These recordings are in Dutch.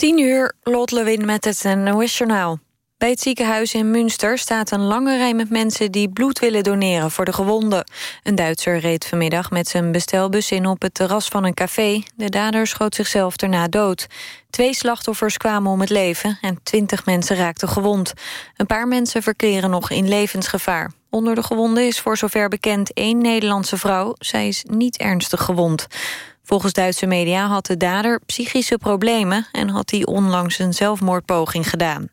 10 uur, Lot Lewin met het NOS Journaal. Bij het ziekenhuis in Münster staat een lange rij met mensen... die bloed willen doneren voor de gewonden. Een Duitser reed vanmiddag met zijn bestelbus in op het terras van een café. De dader schoot zichzelf daarna dood. Twee slachtoffers kwamen om het leven en twintig mensen raakten gewond. Een paar mensen verkeren nog in levensgevaar. Onder de gewonden is voor zover bekend één Nederlandse vrouw. Zij is niet ernstig gewond. Volgens Duitse media had de dader psychische problemen... en had hij onlangs een zelfmoordpoging gedaan.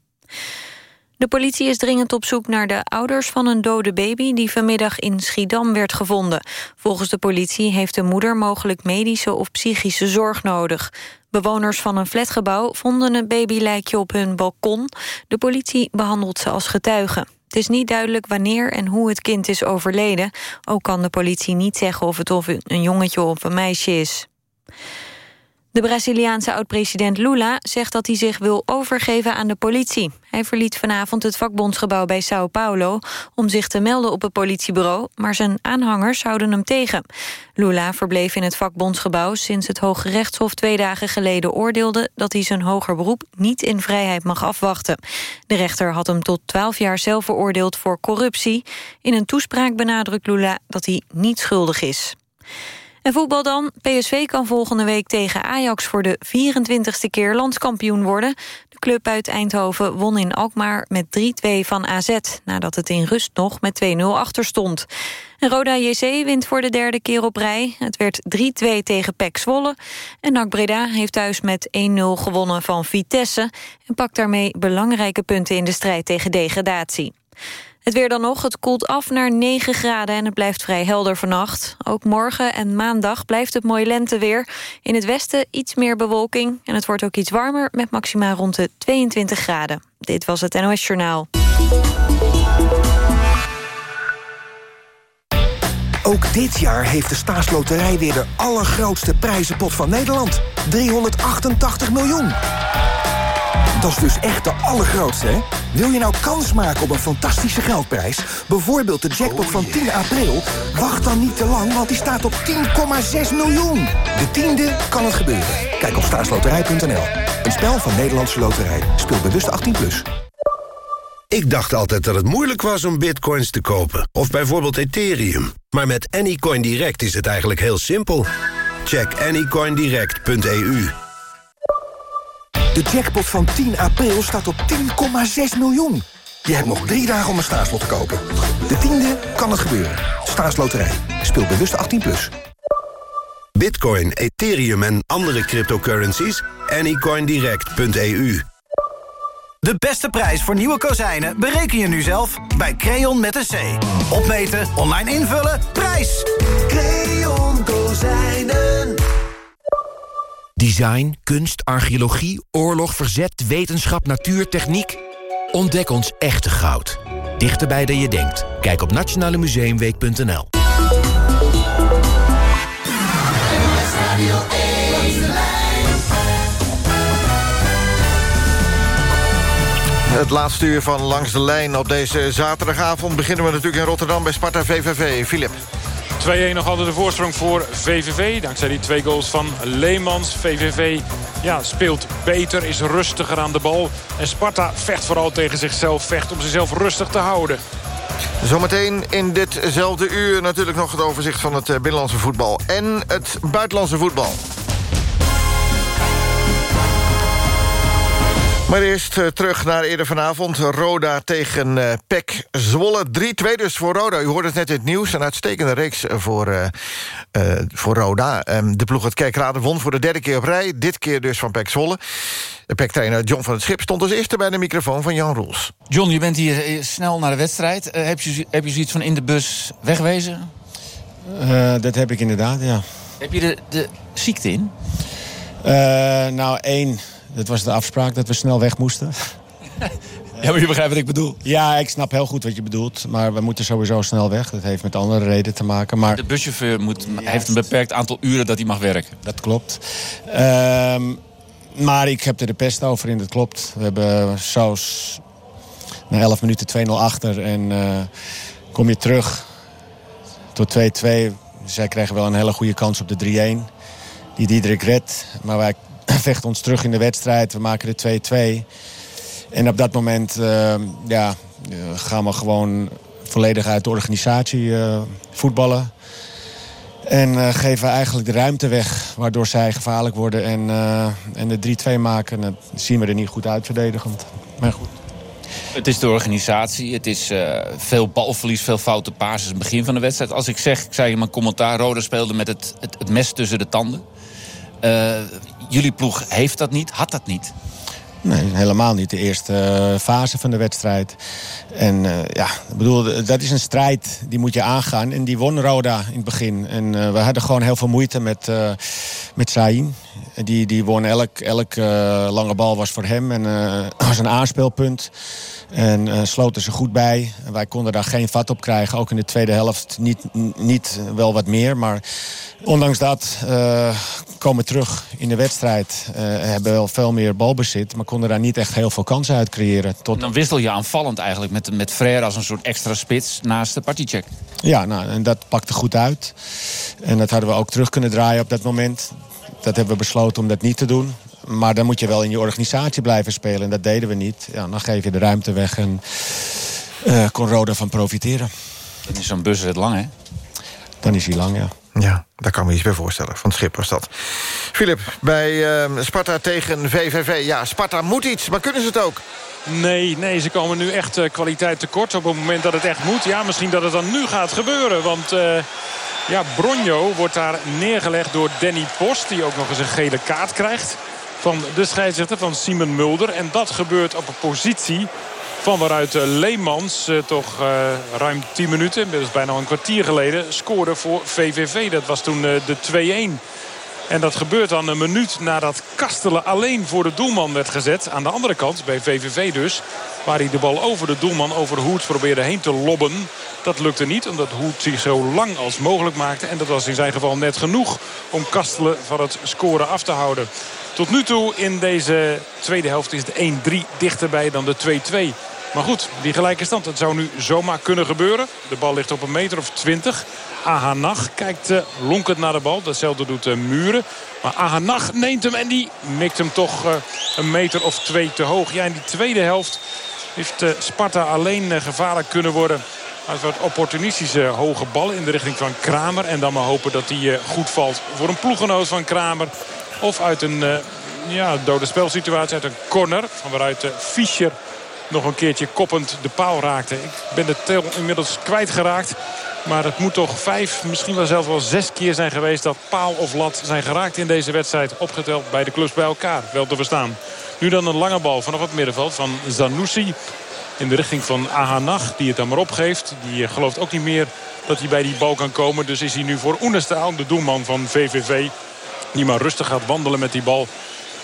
De politie is dringend op zoek naar de ouders van een dode baby... die vanmiddag in Schiedam werd gevonden. Volgens de politie heeft de moeder mogelijk medische of psychische zorg nodig. Bewoners van een flatgebouw vonden een babylijkje op hun balkon. De politie behandelt ze als getuige. Het is niet duidelijk wanneer en hoe het kind is overleden. Ook kan de politie niet zeggen of het of een jongetje of een meisje is. De Braziliaanse oud-president Lula zegt dat hij zich wil overgeven aan de politie. Hij verliet vanavond het vakbondsgebouw bij Sao Paulo... om zich te melden op het politiebureau, maar zijn aanhangers houden hem tegen. Lula verbleef in het vakbondsgebouw sinds het Hoge Rechtshof twee dagen geleden oordeelde... dat hij zijn hoger beroep niet in vrijheid mag afwachten. De rechter had hem tot twaalf jaar zelf veroordeeld voor corruptie. In een toespraak benadrukt Lula dat hij niet schuldig is. En voetbal dan. PSV kan volgende week tegen Ajax voor de 24ste keer landskampioen worden. De club uit Eindhoven won in Alkmaar met 3-2 van AZ... nadat het in rust nog met 2-0 achter stond. En Roda JC wint voor de derde keer op rij. Het werd 3-2 tegen PEC Zwolle. En NAC Breda heeft thuis met 1-0 gewonnen van Vitesse... en pakt daarmee belangrijke punten in de strijd tegen degradatie. Het weer dan nog, het koelt af naar 9 graden en het blijft vrij helder vannacht. Ook morgen en maandag blijft het mooi lenteweer. In het westen iets meer bewolking en het wordt ook iets warmer... met maxima rond de 22 graden. Dit was het NOS Journaal. Ook dit jaar heeft de staatsloterij weer de allergrootste prijzenpot van Nederland. 388 miljoen. Dat is dus echt de allergrootste, hè? Wil je nou kans maken op een fantastische geldprijs? Bijvoorbeeld de jackpot van 10 april? Wacht dan niet te lang, want die staat op 10,6 miljoen. De tiende kan het gebeuren. Kijk op staatsloterij.nl. Een spel van Nederlandse Loterij. Speel bewust 18+. Plus. Ik dacht altijd dat het moeilijk was om bitcoins te kopen. Of bijvoorbeeld Ethereum. Maar met Anycoin Direct is het eigenlijk heel simpel. Check anycoindirect.eu. De jackpot van 10 april staat op 10,6 miljoen. Je hebt nog drie dagen om een staatslot te kopen. De tiende kan het gebeuren. Staatsloterij. Speel bewust 18+. Plus. Bitcoin, Ethereum en andere cryptocurrencies? Anycoindirect.eu De beste prijs voor nieuwe kozijnen bereken je nu zelf bij Creon met een C. Opmeten, online invullen, prijs! Creon Kozijnen. Design, kunst, archeologie, oorlog, verzet, wetenschap, natuur, techniek. Ontdek ons echte goud. Dichterbij dan je denkt. Kijk op nationalemuseumweek.nl Het laatste uur van Langs de Lijn op deze zaterdagavond... beginnen we natuurlijk in Rotterdam bij Sparta VVV. Filip. 2-1 nog altijd de voorsprong voor VVV. Dankzij die twee goals van Leemans. VVV ja, speelt beter, is rustiger aan de bal. En Sparta vecht vooral tegen zichzelf. Vecht om zichzelf rustig te houden. Zometeen in ditzelfde uur natuurlijk nog het overzicht van het eh, binnenlandse voetbal. En het buitenlandse voetbal. Maar eerst uh, terug naar eerder vanavond. Roda tegen uh, PEC Zwolle. 3-2 dus voor Roda. U hoorde het net in het nieuws. Een uitstekende reeks voor, uh, voor Roda. Um, de ploeg uit Kerkrade won voor de derde keer op rij. Dit keer dus van PEC Zwolle. De PEC-trainer John van het Schip stond als eerste bij de microfoon van Jan Roels. John, je bent hier snel naar de wedstrijd. heb, je, heb je zoiets van in de bus wegwezen? dat heb ik inderdaad, ja. Heb je de, de ziekte in? nou, één... Dat was de afspraak dat we snel weg moesten. Ja, maar je begrijpt wat ik bedoel. Ja, ik snap heel goed wat je bedoelt. Maar we moeten sowieso snel weg. Dat heeft met andere redenen te maken. Maar... De buschauffeur moet, heeft een beperkt aantal uren dat hij mag werken. Dat klopt. Ehm, maar ik heb er de pest over in, dat klopt. We hebben Saus na 11 minuten 2-0 achter. En uh, kom je terug tot 2-2. Zij krijgen wel een hele goede kans op de 3-1. Die Diederik redt. Maar wij vechten ons terug in de wedstrijd. We maken de 2-2. En op dat moment uh, ja, gaan we gewoon volledig uit de organisatie uh, voetballen. En uh, geven eigenlijk de ruimte weg, waardoor zij gevaarlijk worden. En, en de 3-2 maken, dat zien we er niet goed uit verdedigend. Maar goed. Het is de organisatie, het is veel balverlies, veel foute passes het begin van de wedstrijd. Als ik zeg, ik zei in mijn commentaar, Roda speelde met het, het, het mes tussen de tanden. Jullie ploeg heeft dat niet, had dat niet? Nee, helemaal niet. De eerste fase van de wedstrijd. En uh, ja, bedoel, dat is een strijd die moet je aangaan. En die won Roda in het begin. En uh, we hadden gewoon heel veel moeite met, uh, met Saïn. Die, die won elk, elk lange bal was voor hem. En was een aanspeelpunt. En uh, sloten ze goed bij. Wij konden daar geen vat op krijgen. Ook in de tweede helft niet, niet wel wat meer. Maar ondanks dat uh, komen we terug in de wedstrijd. Uh, hebben wel veel meer balbezit. Maar konden daar niet echt heel veel kansen uit creëren. Tot... Dan wissel je aanvallend eigenlijk met, met Frère als een soort extra spits naast de partycheck. Ja, nou, en dat pakte goed uit. En dat hadden we ook terug kunnen draaien op dat moment. Dat hebben we besloten om dat niet te doen. Maar dan moet je wel in je organisatie blijven spelen. En dat deden we niet. Ja, dan geef je de ruimte weg en uh, kon Roda van profiteren. Dan is zo'n bus het lang, hè? Dan is hij lang, ja. Ja, daar kan me iets bij voorstellen. Van het schip was dat. Filip, bij uh, Sparta tegen VVV. Ja, Sparta moet iets, maar kunnen ze het ook? Nee, nee, ze komen nu echt uh, kwaliteit tekort op het moment dat het echt moet. Ja, misschien dat het dan nu gaat gebeuren. Want uh, ja, Bronjo wordt daar neergelegd door Danny Post. Die ook nog eens een gele kaart krijgt van de scheidsrechter van Simon Mulder. En dat gebeurt op een positie van waaruit Leemans uh, toch uh, ruim 10 minuten, inmiddels bijna een kwartier geleden, scoorde voor VVV. Dat was toen de 2-1. En dat gebeurt dan een minuut nadat Kastelen alleen voor de doelman werd gezet. Aan de andere kant, bij VVV dus. Waar hij de bal over de doelman, over Hoed probeerde heen te lobben. Dat lukte niet, omdat Hoed zich zo lang als mogelijk maakte. En dat was in zijn geval net genoeg om Kastelen van het scoren af te houden. Tot nu toe in deze tweede helft is de 1-3 dichterbij dan de 2-2. Maar goed, die gelijke stand, dat zou nu zomaar kunnen gebeuren. De bal ligt op een meter of 20. Ahanach kijkt uh, lonkend naar de bal. Datzelfde doet uh, Muren. Maar Ahanach neemt hem en die mikt hem toch uh, een meter of twee te hoog. Ja, in die tweede helft heeft Sparta alleen gevaarlijk kunnen worden... uit wat opportunistische hoge ballen in de richting van Kramer. En dan maar hopen dat hij goed valt voor een ploeggenoot van Kramer. Of uit een ja, dode spelsituatie, uit een corner. Van waaruit Fischer nog een keertje koppend de paal raakte. Ik ben de tel inmiddels kwijtgeraakt. Maar het moet toch vijf, misschien wel zelfs wel zes keer zijn geweest... dat paal of lat zijn geraakt in deze wedstrijd. Opgeteld bij de clubs bij elkaar, wel te verstaan. Nu dan een lange bal vanaf het middenveld van Zanussi. In de richting van Ahanach, die het dan maar opgeeft. Die gelooft ook niet meer dat hij bij die bal kan komen. Dus is hij nu voor Oenestaal, de doelman van VVV... die maar rustig gaat wandelen met die bal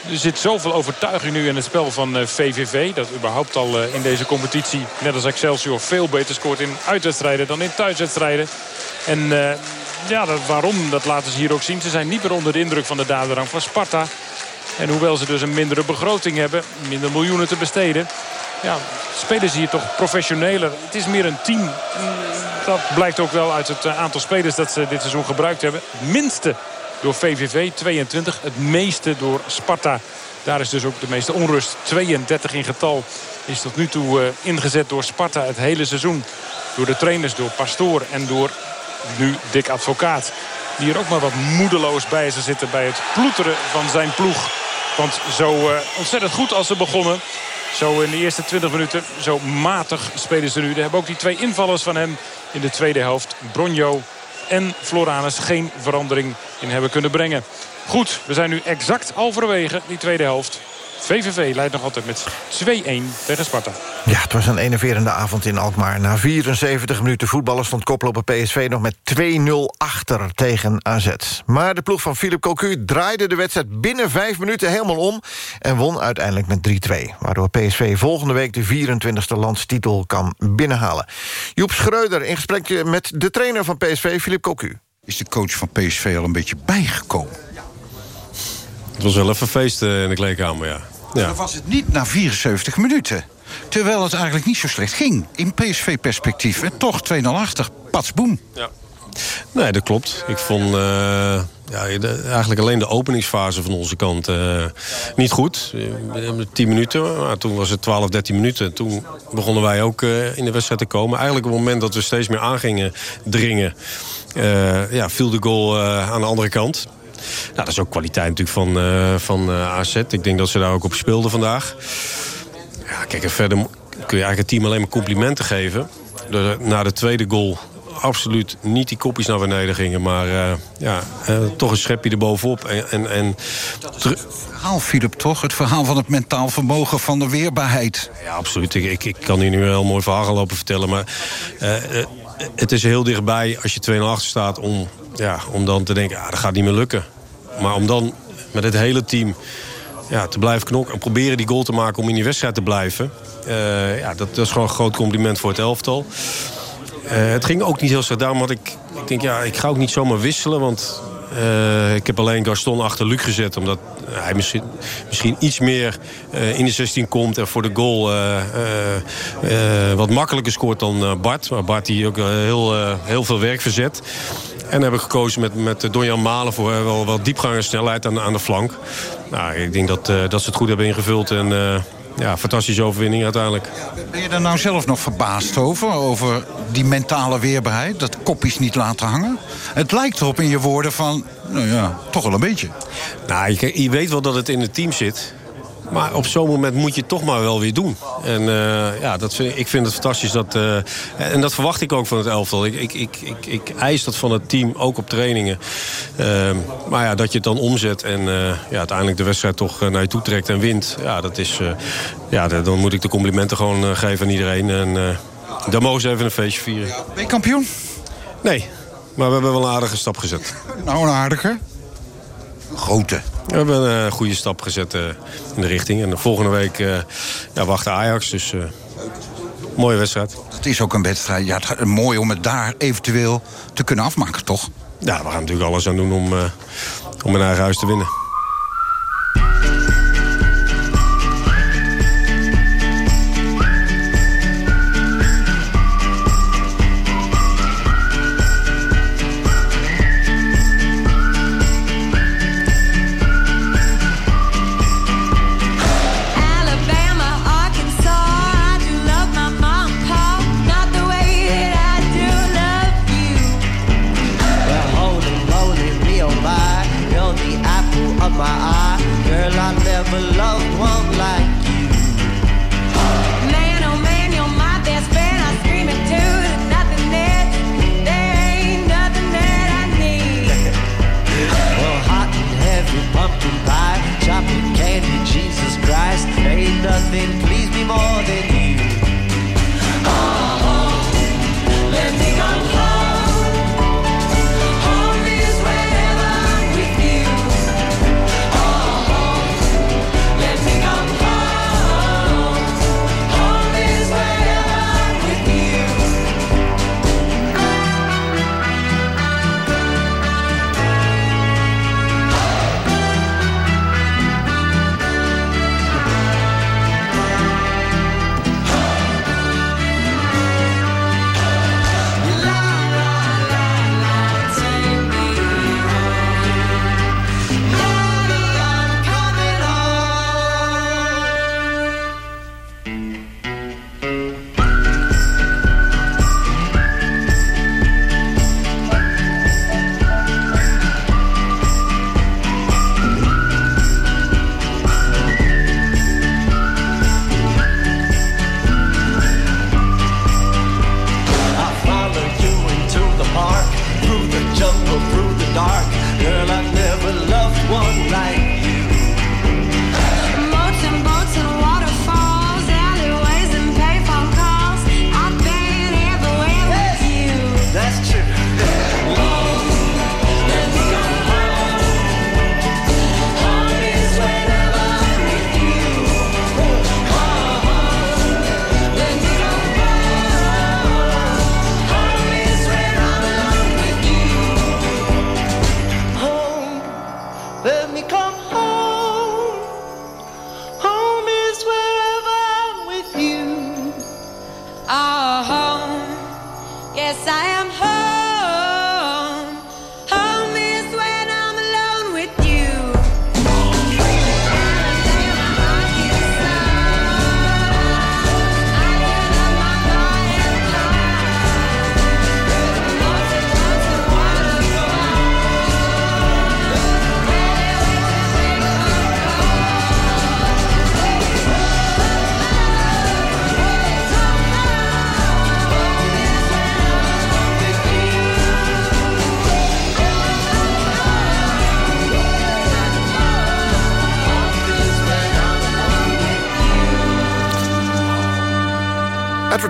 er zit zoveel overtuiging nu in het spel van VVV. Eh, dat überhaupt al eh, in deze competitie, net als Excelsior, veel beter scoort in uitwedstrijden dan in thuiswedstrijden. En uh, ja, dat, waarom, dat laten ze hier ook zien. Ze zijn niet meer onder de indruk van de daderrang van Sparta. En hoewel ze dus een mindere begroting hebben, minder miljoenen te besteden... Ja, spelen ze hier toch professioneler. Het is meer een team. Dat blijkt ook wel uit het aantal spelers dat ze dit seizoen gebruikt hebben. Het minste door VVV. 22, het meeste door Sparta. Daar is dus ook de meeste onrust. 32 in getal is tot nu toe uh, ingezet door Sparta het hele seizoen. Door de trainers, door Pastoor en door nu Dick Advocaat. Die er ook maar wat moedeloos bij ze zitten bij het ploeteren van zijn ploeg. Want zo uh, ontzettend goed als ze begonnen. Zo in de eerste 20 minuten, zo matig spelen ze nu. Er hebben ook die twee invallers van hem in de tweede helft. Bronjo en Floranus geen verandering in hebben kunnen brengen. Goed, we zijn nu exact halverwege die tweede helft. VVV leidt nog altijd met 2-1 tegen Sparta. Ja, het was een enerverende avond in Alkmaar. Na 74 minuten voetballen stond koploper PSV nog met 2-0 achter tegen AZ. Maar de ploeg van Philip Cocu draaide de wedstrijd binnen 5 minuten helemaal om... en won uiteindelijk met 3-2. Waardoor PSV volgende week de 24e landstitel kan binnenhalen. Joep Schreuder in gesprek met de trainer van PSV, Philip Cocu. Is de coach van PSV al een beetje bijgekomen? Het was wel even feesten in de kleedkamer, ja. Ja. Dan was het niet na 74 minuten. Terwijl het eigenlijk niet zo slecht ging. In PSV-perspectief. En toch 2-0 achter. Pats, boem. Ja. Nee, dat klopt. Ik vond uh, ja, de, eigenlijk alleen de openingsfase van onze kant uh, niet goed. Uh, 10 minuten, maar toen was het 12, 13 minuten. Toen begonnen wij ook in de wedstrijd te komen. Eigenlijk op het moment dat we steeds meer aangingen dringen... ja, viel de goal aan de andere kant. Nou, dat is ook kwaliteit natuurlijk van, van AZ. Ik denk dat ze daar ook op speelden vandaag. Ja, kijk, en verder kun je eigenlijk het team alleen maar complimenten geven. Na de tweede goal absoluut niet die kopjes naar beneden gingen. Maar uh, ja, uh, toch een schepje erbovenop. En, en, en het verhaal, Philip, toch? Het verhaal van het mentaal vermogen van de weerbaarheid. Ja, absoluut. Ik, ik, ik kan hier nu een heel mooi verhaal gaan lopen vertellen. Maar uh, het is heel dichtbij als je 2-0 achter staat... Om, ja, om dan te denken, ah, dat gaat niet meer lukken. Maar om dan met het hele team ja, te blijven knokken... en proberen die goal te maken om in die wedstrijd te blijven... Uh, ja, dat, is gewoon een groot compliment voor het elftal. Uh, het ging ook niet heel slecht. Daarom had ik, ik denk, ja, ik ga ook niet zomaar wisselen. Want uh, ik heb alleen Gaston achter Luc gezet. Omdat hij misschien, misschien iets meer uh, in de 16 komt. En voor de goal wat makkelijker scoort dan Bart. Maar Bart die ook heel, heel veel werk verzet. En heb ik gekozen met, met Donjan Malen voor wel, wel diepgang en snelheid aan, aan de flank. Nou, ik denk dat, dat ze het goed hebben ingevuld. En ja, fantastische overwinning uiteindelijk. Ben je er nou zelf nog verbaasd over? Over die mentale weerbaarheid? Dat kopjes niet laten hangen? Het lijkt erop in je woorden van, nou ja, toch wel een beetje. Nou, je, je weet wel dat het in het team zit. Maar op zo'n moment moet je het toch maar wel weer doen. En uh, ja, dat vind, ik vind het fantastisch. Dat, uh, en dat verwacht ik ook van het elftal. Ik, ik, ik, ik, ik eis dat van het team, ook op trainingen. Uh, maar ja, dat je het dan omzet en ja, uiteindelijk de wedstrijd toch naar je toe trekt en wint. Ja, dat is, ja, dan moet ik de complimenten gewoon geven aan iedereen. En dan mogen ze even een feestje vieren. Ben je kampioen? Nee, maar we hebben wel een aardige stap gezet. Nou, een aardige? Grote. We hebben een uh, goede stap gezet uh, in de richting. En de volgende week uh, ja, wacht Ajax. Dus mooie wedstrijd. Het is ook een wedstrijd. Ja, het, mooi om het daar eventueel te kunnen afmaken, toch? Ja, we gaan natuurlijk alles aan doen om, om in eigen huis te winnen.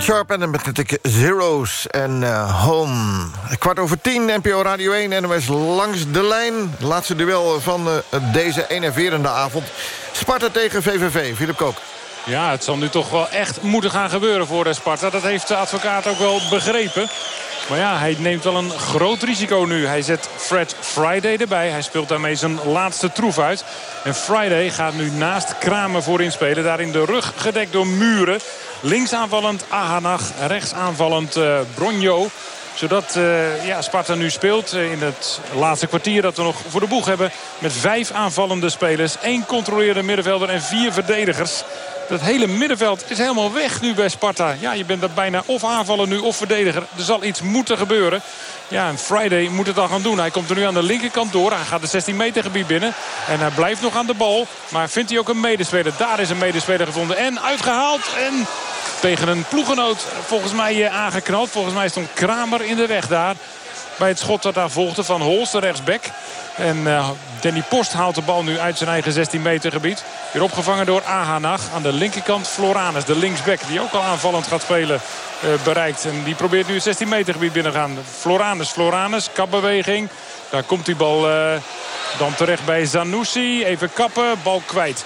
Sharp en met natuurlijk Zero's en uh, Home. Kwart over tien, NPO Radio 1, NOS langs de lijn. Laatste duel van uh, deze enerverende avond. Sparta tegen VVV, Philip Kook. Ja, het zal nu toch wel echt moeten gaan gebeuren voor de Sparta. Dat heeft de advocaat ook wel begrepen. Maar ja, hij neemt wel een groot risico nu. Hij zet Fred Friday erbij. Hij speelt daarmee zijn laatste troef uit. En Friday gaat nu naast Kramer voorin spelen. Daar in de rug gedekt door Muren. Links aanvallend Ahanach. Rechts aanvallend uh, Bronjo zodat uh, ja, Sparta nu speelt in het laatste kwartier dat we nog voor de boeg hebben. Met vijf aanvallende spelers. één controlerende middenvelder en vier verdedigers. Dat hele middenveld is helemaal weg nu bij Sparta. Ja, je bent er bijna of aanvallen nu of verdediger. Er zal iets moeten gebeuren. Ja, en Friday moet het dan gaan doen. Hij komt er nu aan de linkerkant door. Hij gaat de 16 meter gebied binnen. En hij blijft nog aan de bal. Maar vindt hij ook een medespeler. Daar is een medespeler gevonden. En uitgehaald. En tegen een ploegenoot volgens mij eh, aangeknald. Volgens mij stond Kramer in de weg daar. Bij het schot dat daar volgde van Holst, de rechtsback. En uh, Danny Post haalt de bal nu uit zijn eigen 16 meter gebied. Weer opgevangen door Ahanag. Aan de linkerkant Floranus, de linksback. Die ook al aanvallend gaat spelen, uh, bereikt. En die probeert nu het 16 meter gebied binnengaan. Floranus, Floranus, kapbeweging. Daar komt die bal uh, dan terecht bij Zanussi. Even kappen, bal kwijt.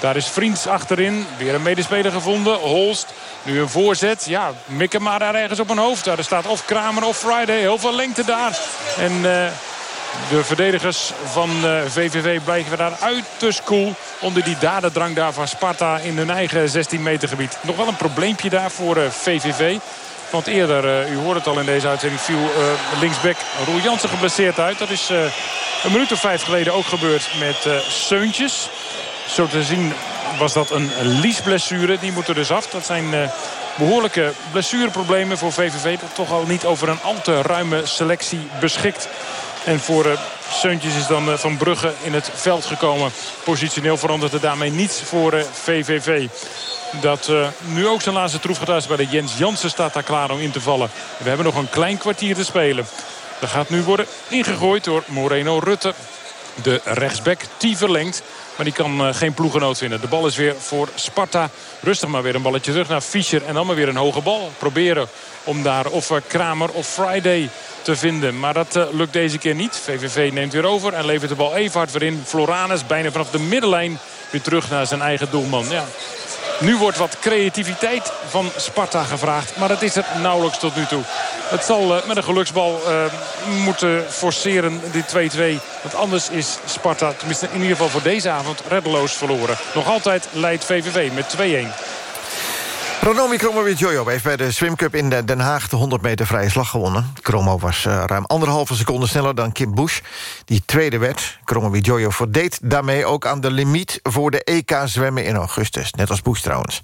Daar is Vriends achterin. Weer een medespeler gevonden. Holst. Nu een voorzet. Ja, mikken maar daar ergens op een hoofd. Daar staat of Kramer of Friday. Heel veel lengte daar. En de verdedigers van VVV blijven daar uiterst cool. Onder die dadendrang daar van Sparta in hun eigen 16 meter gebied. Nog wel een probleempje daar voor VVV. Want eerder, u hoort het al in deze uitzending, viel linksback Roel Jansen geblesseerd uit. Dat is een minuut of vijf geleden ook gebeurd met Seuntjes. Zo te zien was dat een liesblessure. Die moet er dus af. Dat zijn behoorlijke blessureproblemen voor VVV. Dat toch al niet over een al te ruime selectie beschikt. En voor uh, Seuntjes is dan uh, Van Brugge in het veld gekomen. Positioneel verandert er daarmee niets voor VVV. Dat nu ook zijn laatste troef gaat bij de Jens Jansen staat daar klaar om in te vallen. We hebben nog een klein kwartier te spelen. Dat gaat nu worden ingegooid door Moreno Rutte. De rechtsback, die verlengt. Maar die kan uh, geen ploegenoot vinden. De bal is weer voor Sparta. Rustig maar weer een balletje terug naar Fischer. En dan maar weer een hoge bal. Proberen om daar of uh, Kramer of Friday te vinden. Maar dat uh, lukt deze keer niet. VVV neemt weer over en levert de bal even hard weer in. Floranus bijna vanaf de middenlijn weer terug naar zijn eigen doelman. Ja, nu wordt wat creativiteit van Sparta gevraagd. Maar dat is er nauwelijks tot nu toe. Het zal uh, met een geluksbal moeten forceren, die 2-2. Want anders is Sparta, tenminste in ieder geval voor deze avond, reddeloos verloren. Nog altijd leidt VVV met 2-1. Ranomi Kromowidjojo heeft bij de Swim Cup in Den Haag... de 100 meter vrije slag gewonnen. Kromo was uh, ruim anderhalve seconde sneller dan Kim Bush... die tweede werd. Kromowidjojo voldeed daarmee ook aan de limiet... voor de EK-zwemmen in augustus, net als Bush trouwens.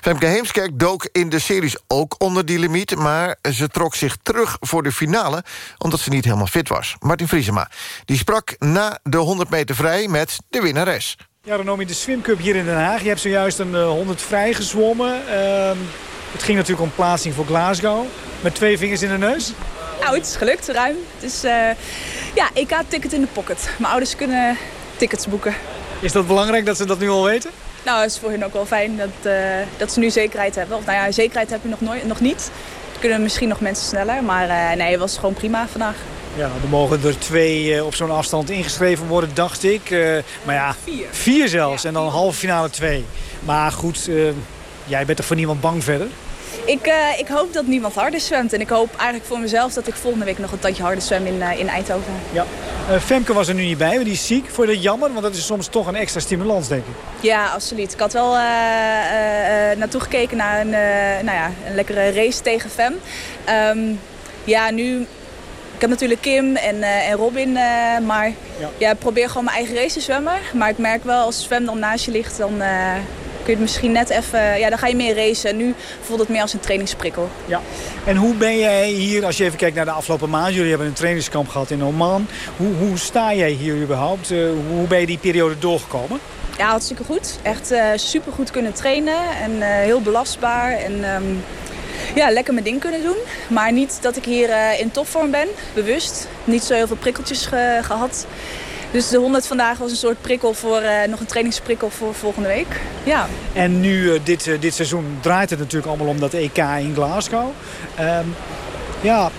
Femke Heemskerk dook in de series ook onder die limiet... maar ze trok zich terug voor de finale... omdat ze niet helemaal fit was. Martin Vriesema die sprak na de 100 meter vrij met de winnares. Ja, Renomi, de Swim Cup hier in Den Haag. Je hebt zojuist een uh, 100 vrij gezwommen. Uh, het ging natuurlijk om plaatsing voor Glasgow. Met twee vingers in de neus. Nou, het is gelukt, ruim. Het is, uh, ja, EK-ticket in de pocket. Mijn ouders kunnen tickets boeken. Is dat belangrijk dat ze dat nu al weten? Nou, het is voor hen ook wel fijn dat, uh, dat ze nu zekerheid hebben. Of nou ja, zekerheid heb je nog, nooit, nog niet. Kunnen misschien nog mensen sneller. Maar nee, het was gewoon prima vandaag. Ja, er mogen er twee uh, op zo'n afstand ingeschreven worden, dacht ik. Uh, maar ja, vier, vier zelfs. En dan halve finale twee. Maar goed, uh, jij bent er voor niemand bang verder? Ik, ik hoop dat niemand harder zwemt. En ik hoop eigenlijk voor mezelf dat ik volgende week nog een tandje harder zwem in, in Eindhoven. Ja. Femke was er nu niet bij, maar die is ziek. Voor dat jammer, want dat is soms toch een extra stimulans, denk ik. Ja, absoluut. Ik had wel naartoe gekeken naar een, nou ja, een lekkere race tegen Fem. Um, ja, nu ik heb natuurlijk Kim en, uh, en Robin, uh, maar ja. probeer gewoon mijn eigen race te zwemmen. Maar ik merk wel, als de zwem dan naast je ligt, dan uh, kun je het misschien net even... Ja, dan ga je meer racen. Nu voelt het meer als een trainingsprikkel. Ja. En hoe ben jij hier, als je even kijkt naar de afgelopen maanden... jullie hebben een trainingskamp gehad in Oman. Hoe, hoe sta jij hier überhaupt? hoe ben je die periode doorgekomen? Ja, hartstikke goed. Echt super goed kunnen trainen en heel belastbaar. En, um, ja, lekker mijn ding kunnen doen. Maar niet dat ik hier uh, in topvorm ben, bewust. Niet zo heel veel prikkeltjes ge gehad. Dus de 100 vandaag was een soort prikkel voor, uh, nog een trainingsprikkel voor volgende week. Ja. En nu, uh, dit, dit seizoen, draait het natuurlijk allemaal om dat EK in Glasgow. Um, ja,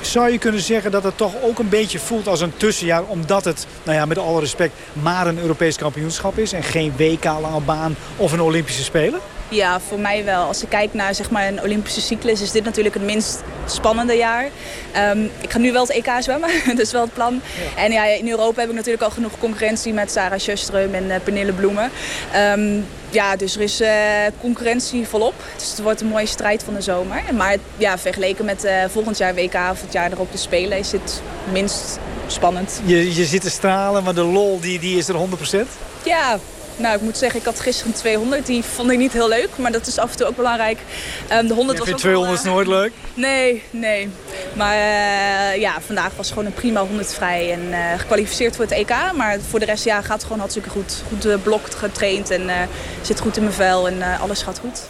zou je kunnen zeggen dat het toch ook een beetje voelt als een tussenjaar... omdat het, nou ja, met alle respect, maar een Europees kampioenschap is... en geen WK-lange baan of een Olympische Spelen? Ja, voor mij wel. Als ik kijk naar zeg maar, een Olympische cyclus is dit natuurlijk het minst spannende jaar. Um, ik ga nu wel het EK zwemmen, dat is wel het plan. Ja. En ja, in Europa heb ik natuurlijk al genoeg concurrentie met Sarah Sjöström en uh, Pernille Bloemen. Um, ja, dus er is uh, concurrentie volop. Dus het wordt een mooie strijd van de zomer. Maar ja, vergeleken met uh, volgend jaar WK of het jaar erop te spelen is het minst spannend. Je, je zit te stralen, maar de lol die, die is er 100%? Ja, nou, ik moet zeggen, ik had gisteren 200. Die vond ik niet heel leuk, maar dat is af en toe ook belangrijk. Um, de 100 was ook 200 is nooit leuk? Nee, nee. Maar uh, ja, vandaag was gewoon een prima 100 vrij en uh, gekwalificeerd voor het EK. Maar voor de rest ja, gaat het gewoon hartstikke goed. Goed uh, blok getraind en zit goed in mijn vel en alles gaat goed.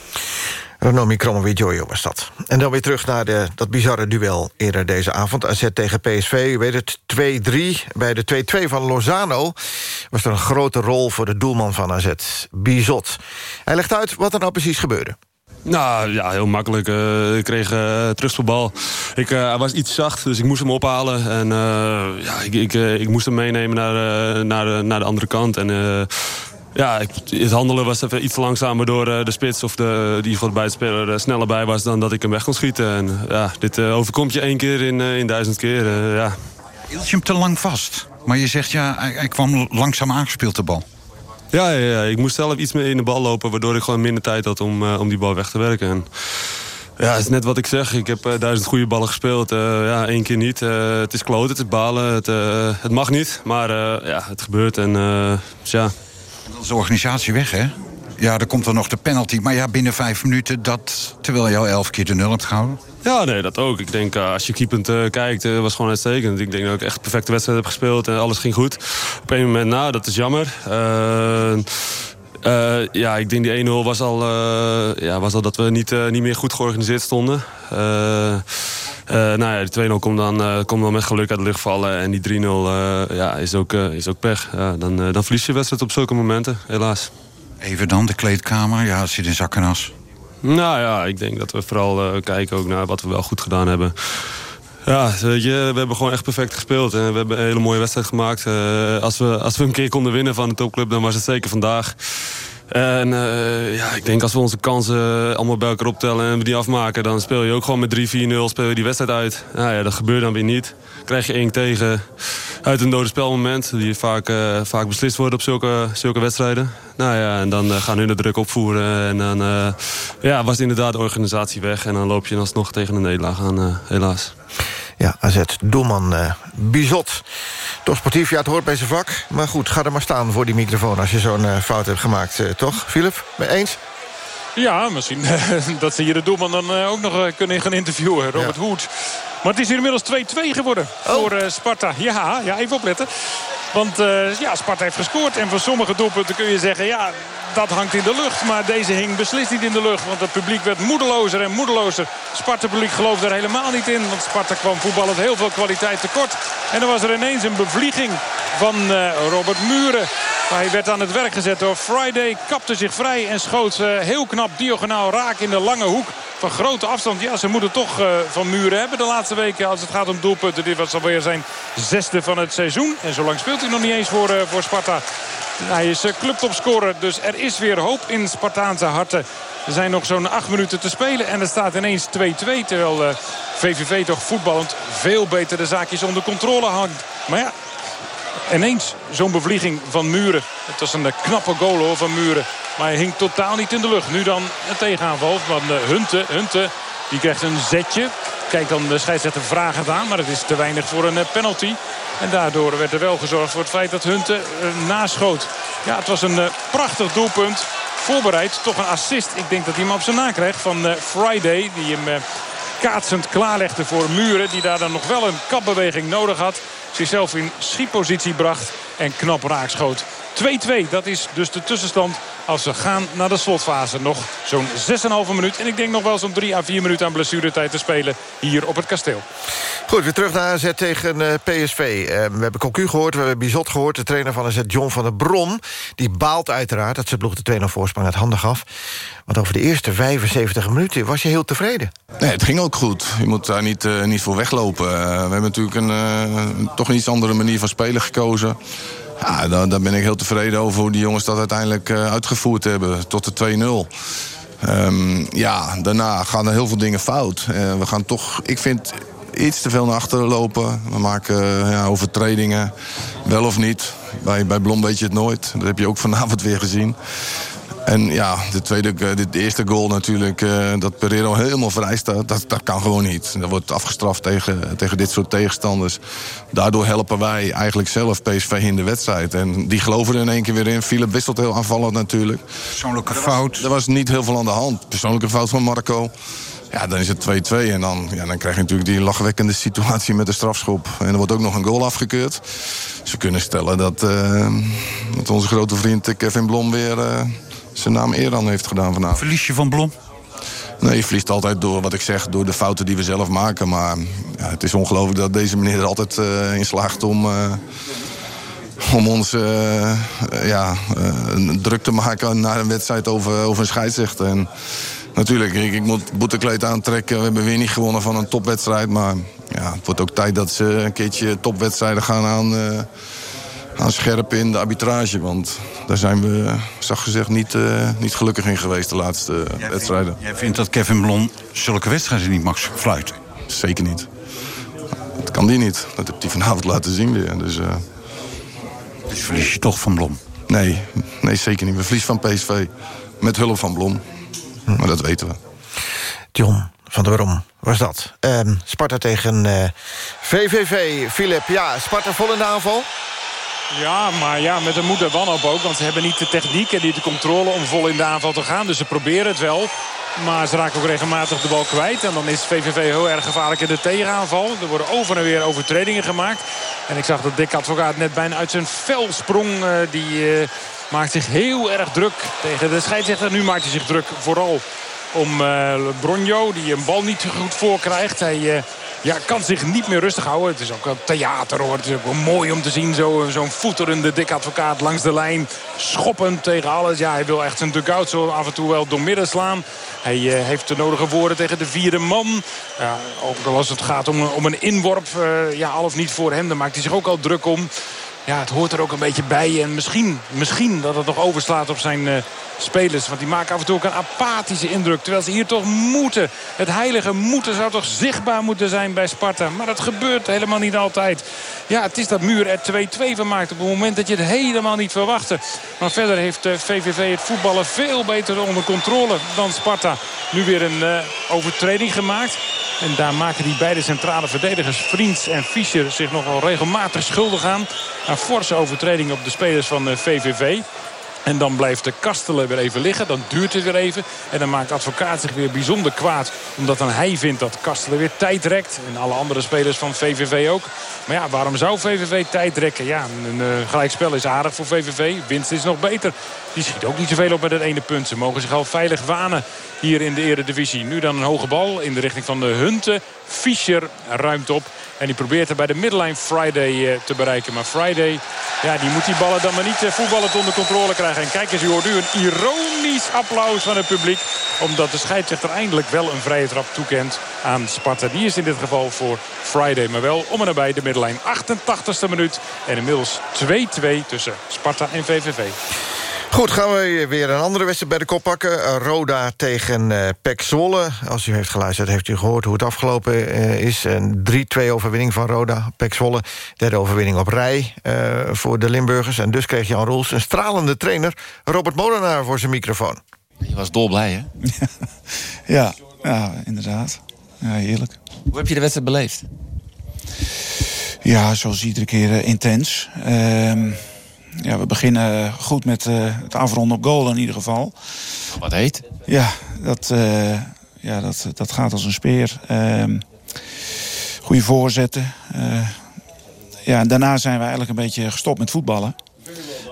Renomi Kromowidjojo was dat. En dan weer terug naar de, dat bizarre duel eerder deze avond. AZ tegen PSV, u weet het, 2-3. Bij de 2-2 van Lozano was er een grote rol voor de doelman van AZ, Bizot. Hij legt uit wat er nou precies gebeurde. Nou ja, heel makkelijk. Uh, ik kreeg uh, terugspeelbal. Ik, uh, hij was iets zacht, dus ik moest hem ophalen. En ja, ik, ik, ik moest hem meenemen naar, naar, naar de andere kant. En ja, het handelen was even iets langzamer door de spits... of de, die voor de buitenspeler er sneller bij was dan dat ik hem weg kon schieten. En ja, dit overkomt je één keer in, in duizend keer. ja. Hield je hem te lang vast? Maar je zegt, ja, hij, hij kwam langzaam aangespeeld, de bal. Ja, ja, ja, ik moest zelf iets meer in de bal lopen... waardoor ik gewoon minder tijd had om, uh, om die bal weg te werken. En, ja, het is net wat ik zeg. Ik heb uh, duizend goede ballen gespeeld. Uh, ja, één keer niet. het is kloten, het is balen. Het, het mag niet, maar ja, het gebeurt. En, dus ja. Dat is de organisatie weg, hè? Ja, er komt dan nog de penalty. Maar ja, binnen vijf minuten, dat, terwijl je al elf keer de nul hebt gehouden. Ja, nee, dat ook. Ik denk, uh, als je keepend uh, kijkt, uh, was gewoon uitstekend. Ik denk dat ik echt perfecte wedstrijd heb gespeeld en alles ging goed. Op een moment, nou, dat is jammer. ja, ik denk die 1-0 was, al, ja, was al dat we niet, niet meer goed georganiseerd stonden. Nou ja, die 2-0 komt dan, komt dan met geluk uit de lucht vallen. En die 3-0 ja, is, ook, is ook pech. Dan, dan verlies je wedstrijd op zulke momenten, helaas. Even dan, de kleedkamer. Ja, het zit in zak en as. Nou ja, ik denk dat we vooral kijken ook naar wat we wel goed gedaan hebben. Ja, weet je, we hebben gewoon echt perfect gespeeld. En we hebben een hele mooie wedstrijd gemaakt. Uh, als, we, als we een keer konden winnen van de topclub, dan was het zeker vandaag. En uh, ja, ik denk als we onze kansen allemaal bij elkaar optellen en we die afmaken... dan speel je ook gewoon met 3-4-0 speel je die wedstrijd uit. Nou ja, dat gebeurt dan weer niet. Krijg je één tegen uit een dode spelmoment... die vaak, uh, vaak beslist wordt op zulke, zulke wedstrijden. Nou ja, en dan uh, gaan hun de druk opvoeren. En dan ja, was inderdaad de organisatie weg. En dan loop je alsnog tegen een nederlaag aan, helaas. Ja, AZ, doelman uh, Bizot. Toch sportief, ja, het hoort bij zijn vak. Maar goed, ga er maar staan voor die microfoon... als je zo'n uh, fout hebt gemaakt, uh, toch? Philip, mee eens? Ja, misschien dat ze hier de doelman dan ook nog kunnen gaan interviewen. Robert ja. Hoed. Maar het is hier inmiddels 2-2 geworden oh. voor Sparta. Ja, ja, even opletten. Want uh, ja, Sparta heeft gescoord. En voor sommige doelpunten kun je zeggen... ja, dat hangt in de lucht. Maar deze hing beslist niet in de lucht. Want het publiek werd moedelozer en moedelozer. Sparta-publiek geloofde er helemaal niet in. Want Sparta kwam voetballend heel veel kwaliteit tekort. En dan was er ineens een bevlieging van uh, Robert Muren. Maar hij werd aan het werk gezet door Friday. Kapte zich vrij en schoot uh, heel knap diagonaal raak in de lange hoek van grote afstand. Ja, ze moeten toch uh, van muren hebben de laatste weken als het gaat om doelpunten. Dit was alweer zijn zesde van het seizoen. En zo lang speelt hij nog niet eens voor, voor Sparta. Hij is clubtopscorer, dus er weer hoop in Spartaanse harten. Er zijn nog zo'n acht minuten te spelen en er staat ineens 2-2. Terwijl VVV toch voetballend veel beter de zaakjes onder controle hangt. Maar ja, ineens zo'n bevlieging van Muren. Het was een knappe goal hoor, van Muren. Maar hij hing totaal niet in de lucht. Nu dan een tegenaanval van uh, Hunte. Hunte die krijgt een zetje. Kijk dan de scheidsrechter vragen het aan. Maar het is te weinig voor een uh, penalty. En daardoor werd er wel gezorgd voor het feit dat Hunte uh, naschoot. Ja, het was een prachtig doelpunt. Voorbereid, toch een assist. Ik denk dat hij hem op zijn na krijgt van Friday. Die hem kaatsend klaarlegde voor Muren. Die daar dan nog wel een kapbeweging nodig had. Zichzelf in schietpositie bracht en knap raakschoot. 2-2, dat is dus de tussenstand als ze gaan naar de slotfase. Nog zo'n 6,5 minuut. En ik denk nog wel zo'n 3 à 4 minuten aan blessuretijd te spelen hier op het kasteel. Goed, weer terug naar AZ tegen uh, PSV. Uh, we hebben Cocu gehoord, we hebben Bizot gehoord. De trainer van AZ, John van der Bron. Die baalt uiteraard dat ze ploeg de 2-0 voorsprong uit handen gaf. Want over de eerste 75 minuten was je heel tevreden. Nee, het ging ook goed. Je moet daar niet, uh, niet voor weglopen. we hebben natuurlijk een, toch een iets andere manier van spelen gekozen. Ja, daar, ben ik heel tevreden over hoe die jongens dat uiteindelijk uh, uitgevoerd hebben. Tot de 2-0. Um, ja, daarna gaan er heel veel dingen fout. Uh, we gaan toch, ik vind, iets te veel naar achteren lopen. We maken uh, ja, overtredingen, wel of niet. Bij, bij Blom weet je het nooit. Dat heb je ook vanavond weer gezien. En ja, de, tweede, de, de eerste goal natuurlijk, uh, dat Pereiro helemaal vrij staat, dat, dat kan gewoon niet. Dat wordt afgestraft tegen, tegen dit soort tegenstanders. Daardoor helpen wij eigenlijk zelf PSV in de wedstrijd. En die geloven er in één keer weer in. Philip wisselt heel aanvallend natuurlijk. Persoonlijke fout. Er was niet heel veel aan de hand. Persoonlijke fout van Marco. Ja, dan is het 2-2 en dan, ja, dan krijg je natuurlijk die lachwekkende situatie met de strafschop. En er wordt ook nog een goal afgekeurd. Dus we kunnen stellen dat, uh, dat onze grote vriend Kevin Blom weer... Uh, zijn naam eer aan heeft gedaan vanavond. Verlies je van Blom? Nee, je verliest altijd door wat ik zeg, door de fouten die we zelf maken. Maar ja, het is ongelooflijk dat deze meneer er altijd uh, in slaagt om, uh, om ons uh, ja, druk te maken naar een wedstrijd over, over een scheidsrechter. En natuurlijk, ik, ik moet boetekleed aantrekken. We hebben weer niet gewonnen van een topwedstrijd. Maar ja, het wordt ook tijd dat ze een keertje topwedstrijden gaan aan aan scherp in de arbitrage. Want daar zijn we, zag gezegd, niet, uh, niet gelukkig in geweest de laatste jij wedstrijden. Vindt, jij vindt dat Kevin Blom zulke wedstrijden niet mag fluiten? Zeker niet. Dat kan die niet. Dat heeft hij vanavond laten zien weer. Dus, uh... dus verlies je toch van Blom? Nee, nee, zeker niet. We verliezen van PSV. Met hulp van Blom. Hm. Maar dat weten we. John van der Brom was dat. Um, Sparta tegen uh, VVV. Philip, ja, Sparta vol in de aanval. Ja, maar ja, met een moed en wanhoop ook. Want ze hebben niet de techniek en niet de controle om vol in de aanval te gaan. Dus ze proberen het wel. Maar ze raken ook regelmatig de bal kwijt. En dan is VVV heel erg gevaarlijk in de tegenaanval. Er worden over en weer overtredingen gemaakt. En ik zag dat Dick Advocaat net bijna uit zijn vel sprong. Uh, die uh, maakt zich heel erg druk tegen de scheidsrechter. Nu maakt hij zich druk vooral om uh, Bronjo. Die een bal niet goed voor krijgt. Hij ja, kan zich niet meer rustig houden. Het is ook wel theater hoor. Het is ook wel mooi om te zien. Zo'n zo voeterende dik advocaat langs de lijn. Schoppend tegen alles. Ja, hij wil echt zijn dugout zo af en toe wel doormidden slaan. Hij uh, heeft de nodige woorden tegen de vierde man. Ja, ook als het gaat om, om een inworp. Uh, ja, al of niet voor hem. Daar maakt hij zich ook al druk om. Ja, het hoort er ook een beetje bij. En misschien, misschien dat het nog overslaat op zijn uh, spelers. Want die maken af en toe ook een apathische indruk. Terwijl ze hier toch moeten. Het heilige moeten zou toch zichtbaar moeten zijn bij Sparta. Maar dat gebeurt helemaal niet altijd. Ja, het is dat Muur er 2-2 van maakt. Op het moment dat je het helemaal niet verwachtte. Maar verder heeft uh, VVV het voetballen veel beter onder controle dan Sparta. Nu weer een uh, overtreding gemaakt. En daar maken die beide centrale verdedigers, Vriends en Fischer, zich nogal regelmatig schuldig aan. Een forse overtreding op de spelers van VVV. En dan blijft de Kastelen weer even liggen. Dan duurt het weer even. En dan maakt advocaat zich weer bijzonder kwaad. Omdat dan hij vindt dat Kastelen weer tijd rekt. En alle andere spelers van VVV ook. Maar ja, waarom zou VVV tijd rekken? Ja, een uh, gelijkspel is aardig voor VVV. Winst is nog beter. Die schiet ook niet zoveel op met het ene punt. Ze mogen zich al veilig wanen hier in de eredivisie. Nu dan een hoge bal in de richting van de Hunten. Fischer ruimt op. En die probeert er bij de midline Friday uh, te bereiken. Maar Friday, ja, die moet die ballen dan maar niet uh, voetballend onder controle krijgen. En kijk eens, u hoort nu een ironisch applaus van het publiek. Omdat de scheidsrechter eindelijk wel een vrije trap toekent aan Sparta. Die is in dit geval voor Friday. Maar wel om en nabij de midline. 88ste minuut. En inmiddels 2-2 tussen Sparta en VVV. Goed, gaan we weer een andere wedstrijd bij de kop pakken. Roda tegen uh, Pek Zwolle. Als u heeft geluisterd, heeft u gehoord hoe het afgelopen uh, is. Een 3-2 overwinning van Roda, Pek Zwolle. Derde overwinning op rij uh, voor de Limburgers. En dus kreeg Jan Roels een stralende trainer... Robert Molenaar voor zijn microfoon. Je was dolblij, hè? ja, ja, inderdaad. Ja, heerlijk. Hoe heb je de wedstrijd beleefd? Ja, zoals iedere keer intens. Ehm ja, we beginnen goed met uh, het afronden op goal in ieder geval. Wat heet? Ja, dat, uh, ja dat, dat gaat als een speer. Uh, goede voorzetten. Uh, ja, en daarna zijn we eigenlijk een beetje gestopt met voetballen.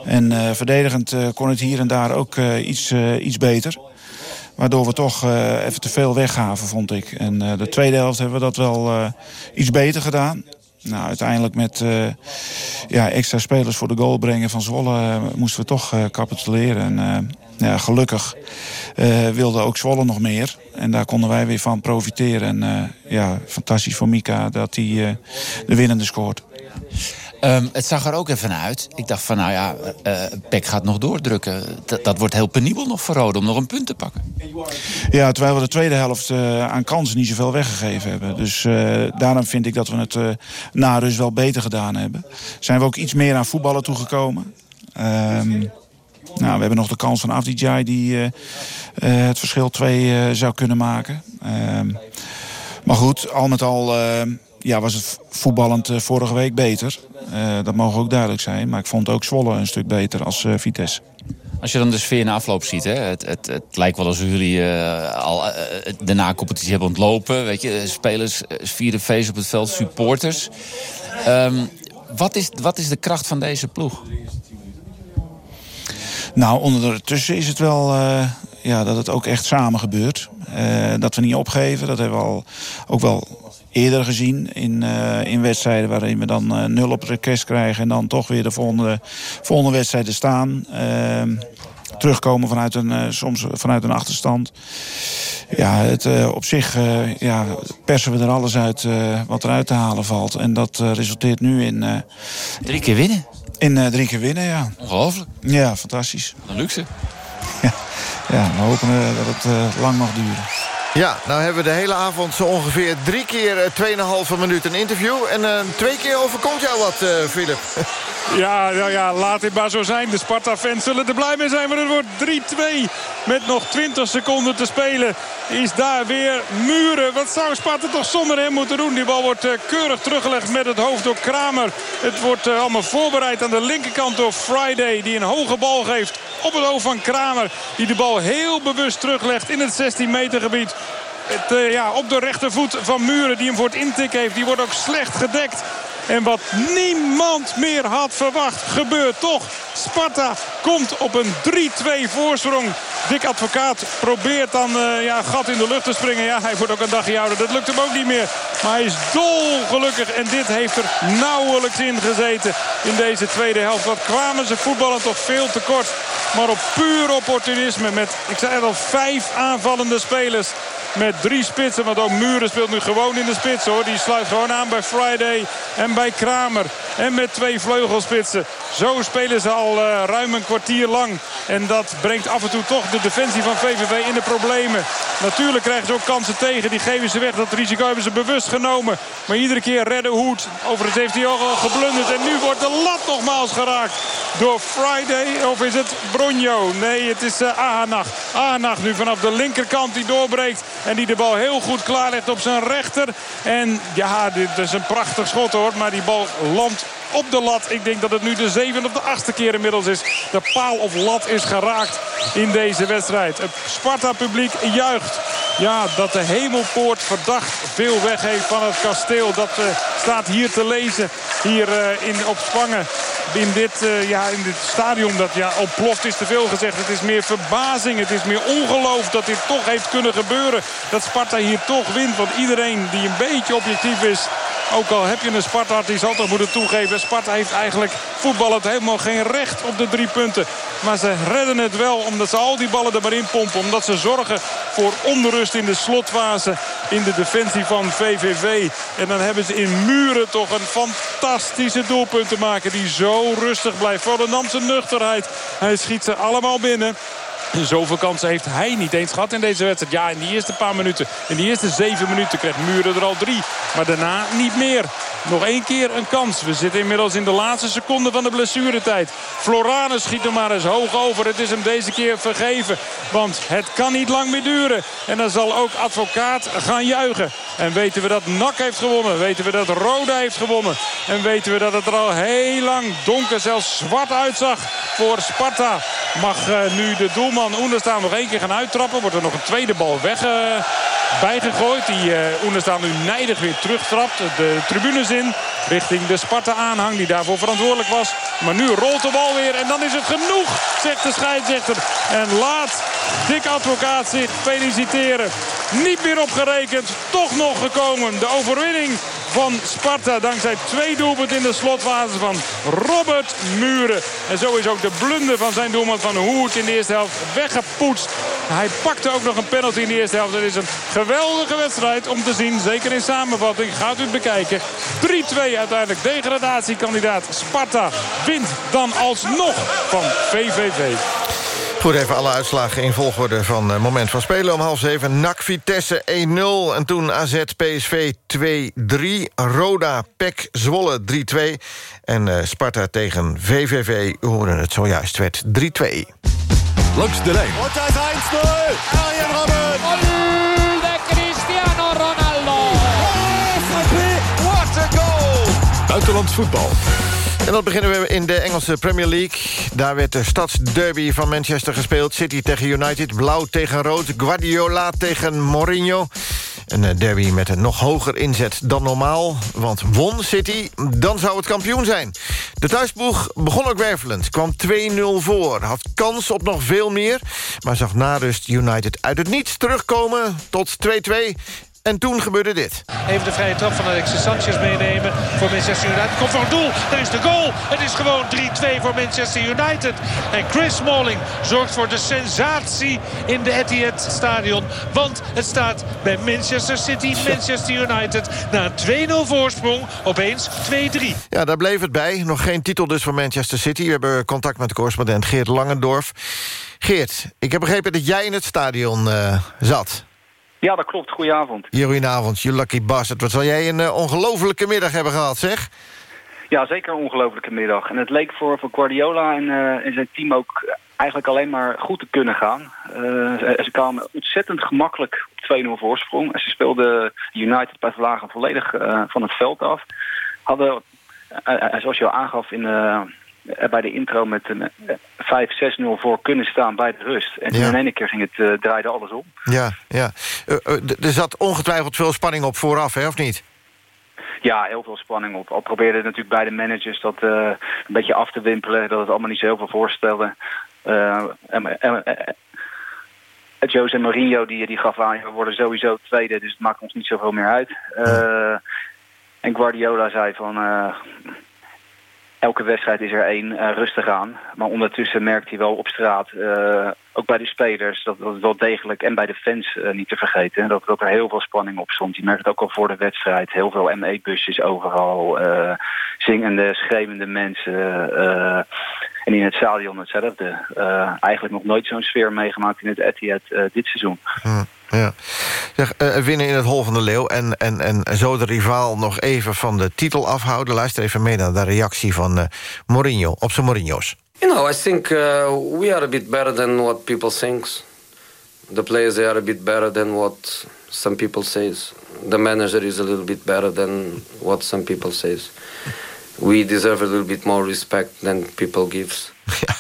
En eh, verdedigend eh, kon het hier en daar ook eh, iets, eh, iets beter. Waardoor we toch eh, even te veel weggaven, vond ik. En eh, de tweede helft hebben we dat wel eh, iets beter gedaan. Nou, uiteindelijk met eh, ja, extra spelers voor de goal brengen van Zwolle... eh, moesten we toch eh, capituleren. En ja, gelukkig wilde ook Zwolle nog meer. En daar konden wij weer van profiteren. En ja, fantastisch voor Mika dat hij de winnende scoort. Ehm, het zag er ook even uit. Ik dacht van, nou ja, eh Peck gaat nog doordrukken. Dat, wordt heel penibel nog voor Rode om nog een punt te pakken. Ja, terwijl we de tweede helft eh, aan kansen niet zoveel weggegeven hebben. Dus eh, daarom vind ik dat we het na rust wel beter gedaan hebben. Zijn we ook iets meer aan voetballen toegekomen. Ehm, nou, we hebben nog de kans van Afdijay die het verschil 2 eh, zou kunnen maken. Ehm, maar goed, al met al ja, was het voetballend eh, vorige week beter. Eh, dat mogen ook duidelijk zijn. Maar ik vond ook Zwolle een stuk beter als eh, Vitesse. Als je dan de sfeer in de afloop ziet, hè, het, het, het lijkt wel alsof jullie al de na-competitie hebben ontlopen. Weet je, spelers vieren feest op het veld, supporters. Ehm, wat, is, wat is de kracht van deze ploeg? Nou, ondertussen is het wel ja, dat het ook echt samen gebeurt. Dat we niet opgeven, dat hebben we al, ook wel eerder gezien in, eh, in wedstrijden waarin we dan eh, nul op request krijgen en dan toch weer de volgende, volgende wedstrijden staan. Ehm, terugkomen vanuit een, eh, soms vanuit een achterstand. Ja, het, op zich ja, persen we er alles uit wat eruit te halen valt. En dat resulteert nu in... Drie keer winnen? In drie keer winnen, ja. Ongelooflijk. Ja, fantastisch. Een luxe. Ja, we hopen dat het lang mag duren. Ja, nou hebben we de hele avond zo ongeveer drie keer eh, 2,5 minuut een interview. En eh, twee keer overkomt jou wat, eh Philip. Ja, ja, ja, laat dit maar zo zijn. De Sparta-fans zullen er blij mee zijn. Maar het wordt 3-2 met nog 20 seconden te spelen. Is daar weer Muren. Wat zou Sparta toch zonder hem moeten doen? Die bal wordt eh, keurig teruggelegd met het hoofd door Kramer. Het wordt eh, allemaal voorbereid aan de linkerkant door Friday. Die een hoge bal geeft op het hoofd van Kramer. Die de bal heel bewust teruglegt in het 16 meter gebied. Het, eh, ja, op de rechtervoet van Muren die hem voor het intik heeft. Die wordt ook slecht gedekt. En wat niemand meer had verwacht, gebeurt toch. Sparta komt op een 3-2 voorsprong. Dick Advocaat probeert dan eh, ja, gat in de lucht te springen. Ja, hij wordt ook een dagje ouder. Dat lukt hem ook niet meer. Maar hij is dolgelukkig. En dit heeft er nauwelijks in gezeten in deze tweede helft. Wat kwamen ze voetballen toch veel te kort. Maar op puur opportunisme met, ik zei al, vijf aanvallende spelers. Met drie spitsen, want ook Muren speelt nu gewoon in de spits hoor. Die sluit gewoon aan bij Friday en bij Kramer. En met twee vleugelspitsen. Zo spelen ze al eh, ruim een kwartier lang. En dat brengt af en toe toch de defensie van VVV in de problemen. Natuurlijk krijgen ze ook kansen tegen. Die geven ze weg. Dat risico hebben ze bewust genomen. Maar iedere keer redden Hoed. Overigens heeft hij ook al geblunderd. En nu wordt de lat nogmaals geraakt door Friday. Of is het Nee, het is uh, Ahanach. Ahanach nu vanaf de linkerkant die doorbreekt. En die de bal heel goed klaarlegt op zijn rechter. En ja, dit is een prachtig schot hoor. Maar die bal landt op de lat. Ik denk dat het nu de zevende of de achtste keer inmiddels is. De paal of lat is geraakt in deze wedstrijd. Het Sparta-publiek juicht. Ja, dat de hemelpoort verdacht veel weg heeft van het kasteel. Dat uh, staat hier te lezen. Hier uh, in, op Spangen. In dit, uh, ja, in dit stadion dat ja, ontploft is te veel gezegd. Het is meer verbazing. Het is meer ongeloof dat dit toch heeft kunnen gebeuren. Dat Sparta hier toch wint. Want iedereen die een beetje objectief is... Ook al heb je een Sparta, die zal toch moeten toegeven. Sparta heeft eigenlijk voetballend helemaal geen recht op de drie punten. Maar ze redden het wel omdat ze al die ballen er maar in pompen. Omdat ze zorgen voor onrust in de slotfase in de defensie van VVV. En dan hebben ze in Muren toch een fantastische doelpunt te maken. Die zo rustig blijft. Volendamse nuchterheid. Hij schiet ze allemaal binnen. Zoveel kansen heeft hij niet eens gehad in deze wedstrijd. Ja, in die eerste paar minuten. In die eerste zeven minuten kreeg Muren er al drie. Maar daarna niet meer. Nog één keer een kans. We zitten inmiddels in de laatste seconde van de blessuretijd. Floranus schiet er maar eens hoog over. Het is hem deze keer vergeven. Want het kan niet lang meer duren. En dan zal ook advocaat gaan juichen. En weten we dat NAC heeft gewonnen. Weten we dat Roda heeft gewonnen. En weten we dat het er al heel lang donker, zelfs zwart uitzag voor Sparta. Mag uh, nu de doelman Oenerstaan nog één keer gaan uittrappen. Wordt er nog een tweede bal weg... Uh, bijgegooid. Die uh, nu nijdig weer terugtrapt. De tribunes in richting de Sparta-aanhang die daarvoor verantwoordelijk was. Maar nu rolt de bal weer en dan is het genoeg, zegt de scheidsrechter. En laat Dick Advocaat zich feliciteren. Niet meer opgerekend, toch nog gekomen. De overwinning van Sparta. Dankzij twee doelpunten in de slotfase van Robert Muren. En zo is ook de blunder van zijn doelman van Hoert in de eerste helft weggepoetst. Hij pakte ook nog een penalty in de eerste helft. Het is een geweldige wedstrijd om te zien. Zeker in samenvatting. Gaat u het bekijken. 3-2 uiteindelijk degradatiekandidaat Sparta wint dan alsnog van VVV. Goed, even alle uitslagen in volgorde van uh, moment van spelen. Om half zeven NAC Vitesse 1-0. En toen AZ PSV 2-3. Roda PEC Zwolle 3-2. En uh, Sparta tegen VVV, u hoorde het zojuist, werd 3-2. Langs de lijn. Wat is 1-0. Arjen Robben. de Cristiano Ronaldo. Oh, what a goal. Buitenlands voetbal. En dan beginnen we in de Engelse Premier League. Daar werd de stadsderby van Manchester gespeeld. City tegen United, blauw tegen rood. Guardiola tegen Mourinho. Een eh, derby met een nog hoger inzet dan normaal. Want won City, dan zou het kampioen zijn. De thuisploeg begon ook wervelend. Kwam 2-0 voor. Had kans op nog veel meer. Maar zag na rust United uit het niets terugkomen tot 2-2. En toen gebeurde dit. Even de vrije trap van Alexis Sanchez meenemen voor Manchester United. Komt voor het doel. Daar is de goal. Het is gewoon 3-2 voor Manchester United. En Chris Smalling zorgt voor de sensatie in de Etihad Stadion. Want het staat bij Manchester City, Manchester United. Na een 2-0 voorsprong opeens 2-3. Ja, daar bleef het bij. Nog geen titel dus voor Manchester City. We hebben contact met de correspondent Geert Langendorf. Geert, ik heb begrepen dat jij in het stadion uh, zat. Ja, dat klopt. Goedenavond. Goedenavond, you lucky bastard. Wat zal jij een uh, ongelofelijke middag hebben gehad, zeg? Ja, zeker een ongelofelijke middag. En het leek voor, voor Guardiola en, uh, en zijn team ook eigenlijk alleen maar goed te kunnen gaan. Uh, ze, ze kwamen ontzettend gemakkelijk op 2-0 voorsprong. En ze speelden United bij Vlagen volledig van het veld af. Hadden, zoals je al aangaf in bij de intro met een 5-6-0 voor kunnen staan bij de rust. En ja. in één keer ging het, uh, draaide alles om. Ja, ja. Uh, uh, er zat ongetwijfeld veel spanning op vooraf, hè, of niet? Ja, heel veel spanning op. Al probeerden natuurlijk beide managers dat een beetje af te wimpelen. Dat het allemaal niet zo heel veel voorstelde. en, en, Jose Mourinho die, die gaf aan, we worden sowieso tweede, dus het maakt ons niet zoveel meer uit. en Guardiola zei van, elke wedstrijd is er één uh, rustig aan. Maar ondertussen merkt hij wel op straat, uh, ook bij de spelers, dat, het wel degelijk, en bij de fans uh, niet te vergeten, dat, er heel veel spanning op stond. Je merkt het ook al voor de wedstrijd. Heel veel ME-busjes overal, zingende, schreeuwende mensen. en in het stadion hetzelfde. eigenlijk nog nooit zo'n sfeer meegemaakt in het Etihad dit seizoen. Ja. Winnen in het Hol van de Leeuw en, en, en zo de rivaal nog even van de titel afhouden. Luister even mee naar de reactie van Mourinho op zijn Mourinho's. You know, I think uh, we are a bit better than what people think. The players they are a bit better than what some people say. The manager is a little bit better than what some people say. We deserve a little bit more respect than people gives. Ja.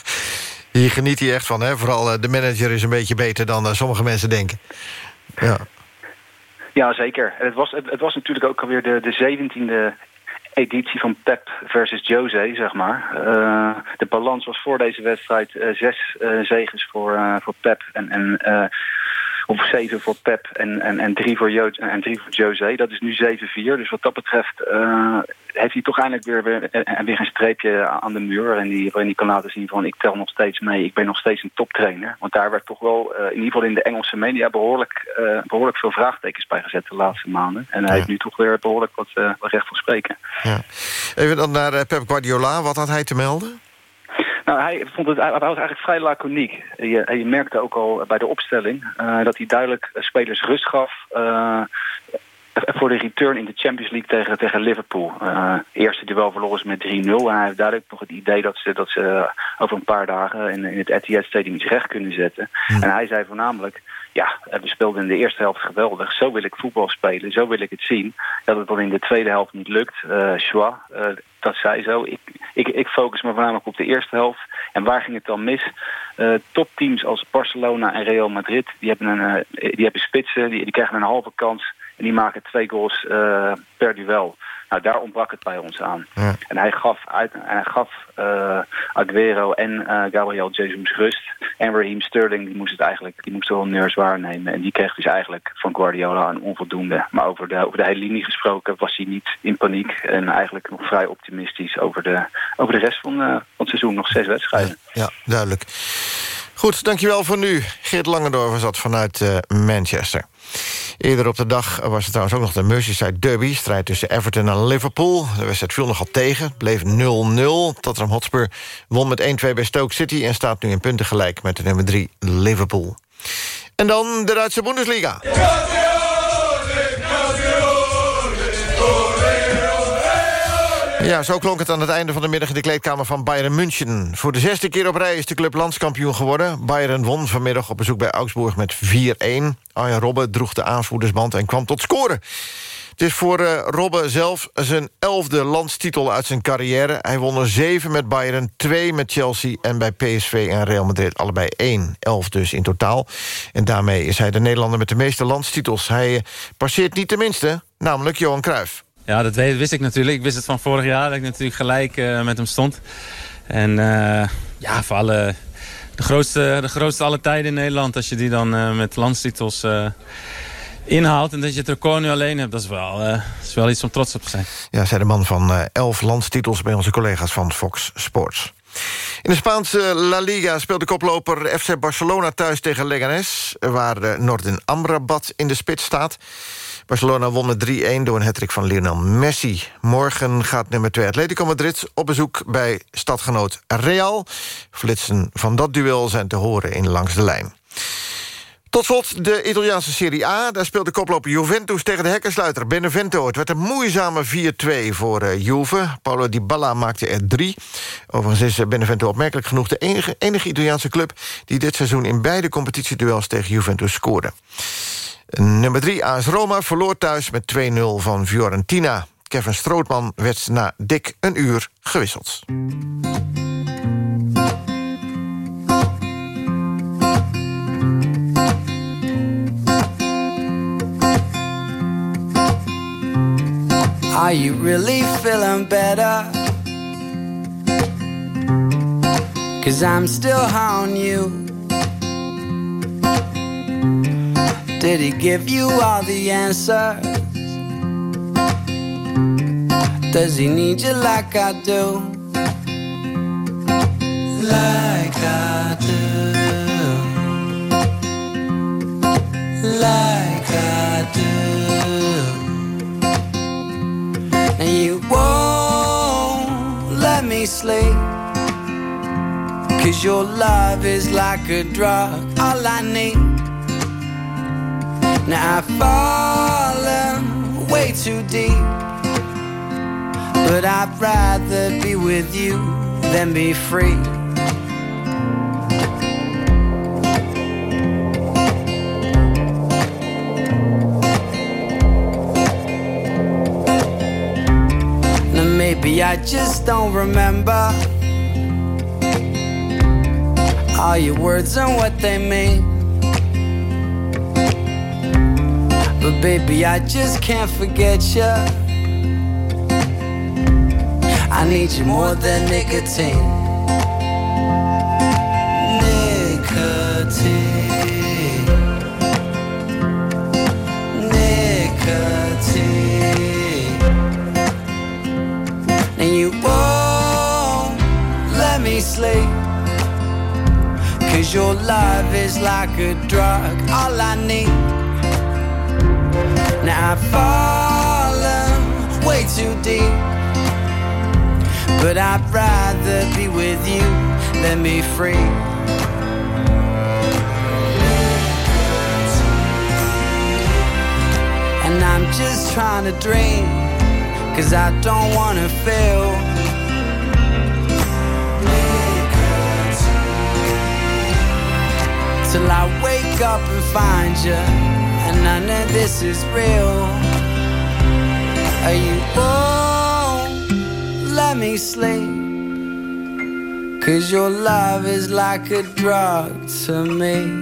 Hier geniet hij echt van, hè? Vooral de manager is een beetje beter dan sommige mensen denken. Ja. Ja, zeker. Het was, het, het was natuurlijk ook alweer de, de zeventiende editie van Pep versus Jose, zeg maar. Uh, de balans was voor deze wedstrijd uh, zes uh, zegens voor, voor Pep en, en of zeven voor Pep en, en, en, drie, voor jo en drie voor Jose. Dat is nu 7-4. Dus wat dat betreft uh, heeft hij toch eindelijk weer, weer, weer een streepje aan de muur. En die, waarin hij kan laten zien van ik tel nog steeds mee. Ik ben nog steeds een toptrainer. Want daar werd toch wel, uh, in ieder geval in de Engelse media, behoorlijk, uh, behoorlijk veel vraagtekens bij gezet de laatste maanden. En hij ja. heeft nu toch weer behoorlijk wat, wat recht van spreken. Ja. Even dan naar Pep Guardiola. Wat had hij te melden? Nou, hij, vond het, hij was eigenlijk vrij laconiek. Je, je merkte ook al bij de opstelling uh, dat hij duidelijk spelers rust gaf. Uh, voor de return in de Champions League tegen, tegen Liverpool. Uh, eerste duel verloren ze met 3-0. En hij heeft duidelijk nog het idee dat ze, dat ze over een paar dagen in, in het Etihad Stadium iets recht kunnen zetten. En hij zei voornamelijk, ja, we speelden in de eerste helft geweldig. Zo wil ik voetbal spelen, zo wil ik het zien. Dat het dan in de tweede helft niet lukt. Uh, Schwa, uh, dat zei zo. Ik, ik, ik focus me voornamelijk op de eerste helft. En waar ging het dan mis? Uh, topteams als Barcelona en Real Madrid, die hebben, een, die hebben spitsen, die, die krijgen een halve kans. En die maken twee goals per duel. Nou, daar ontbrak het bij ons aan. Ja. En hij gaf, uit, hij gaf uh, Aguero en uh, Gabriel Jesus rust. En Raheem Sterling die moest het eigenlijk die moest wel neurs waarnemen. En die kreeg dus eigenlijk van Guardiola een onvoldoende. Maar over de, over de hele linie gesproken was hij niet in paniek. En eigenlijk nog vrij optimistisch over de, over de rest van, uh, van het seizoen. Nog zes wedstrijden. Ja, duidelijk. Goed, dankjewel voor nu. Geert Langendorf was dat vanuit Manchester. Eerder op de dag was het trouwens ook nog de Merseyside Derby. Strijd tussen Everton en Liverpool. De wedstrijd viel nogal tegen. Bleef 0-0. Tottenham Hotspur won met 1-2 bij Stoke City... en staat nu in punten gelijk met de nummer 3 Liverpool. En dan de Duitse Bundesliga. Ja, zo klonk het aan het einde van de middag in de kleedkamer van Bayern München. Voor de zesde keer op rij is de club landskampioen geworden. Bayern won vanmiddag op bezoek bij Augsburg met 4-1. Arjen Robben droeg de aanvoerdersband en kwam tot scoren. Het is voor uh, Robben zelf zijn elfde landstitel uit zijn carrière. Hij won er zeven met Bayern, twee met Chelsea... en bij PSV en Real Madrid allebei één. Elf dus in totaal. En daarmee is hij de Nederlander met de meeste landstitels. Hij uh, passeert niet de minste, namelijk Johan Cruijff. Ja, dat wist ik natuurlijk. Ik wist het van vorig jaar dat ik natuurlijk gelijk uh, met hem stond. En uh, ja, voor de, grootste, de grootste alle tijden in Nederland. Als je die dan uh, met landstitels inhaalt en dat je het record nu alleen hebt, dat is wel, is wel iets om trots op te zijn. Ja, zei de man van elf landstitels bij onze collega's van Fox Sports. In de Spaanse La Liga speelt de koploper FC Barcelona thuis tegen Leganés... waar Norden Amrabat in de spits staat. Barcelona won met 3-1 door een hattrick van Lionel Messi. Morgen gaat nummer 2 Atletico Madrid op bezoek bij stadgenoot Real. Flitsen van dat duel zijn te horen in Langs de Lijn. Tot slot de Italiaanse Serie A. Daar speelt de koploper Juventus tegen de hekkensluiter Benevento. Het werd een moeizame 4-2 voor uh, Juve. Paulo Dybala maakte er drie. Overigens is Benevento opmerkelijk genoeg... de enige, enige Italiaanse club die dit seizoen... in beide competitieduels tegen Juventus scoorde. Nummer 3 AS Roma verloor thuis met 2-0 van Fiorentina. Kevin Strootman werd na dik een uur gewisseld. Are you really feeling better? Cause I'm still on you Did he give you all the answers? Does he need you like I do? Like I do. Like I do. And you won't let me sleep. Cause your love is like a drug, all I need now I've fallen way too deep. But I'd rather be with you than be free. Now maybe I just don't remember all your words and what they mean. But baby, I just can't forget you. I need you more than nicotine. Nicotine. Nicotine. And you won't let me sleep. Cause your love is like a drug, all I need. I've fallen way too deep. But I'd rather be with you than be free. And I'm just trying to dream, cause I don't wanna feel. Till I wake up and find you, none of this is real. Are you won't let me sleep? Cause your love is like a drug to me.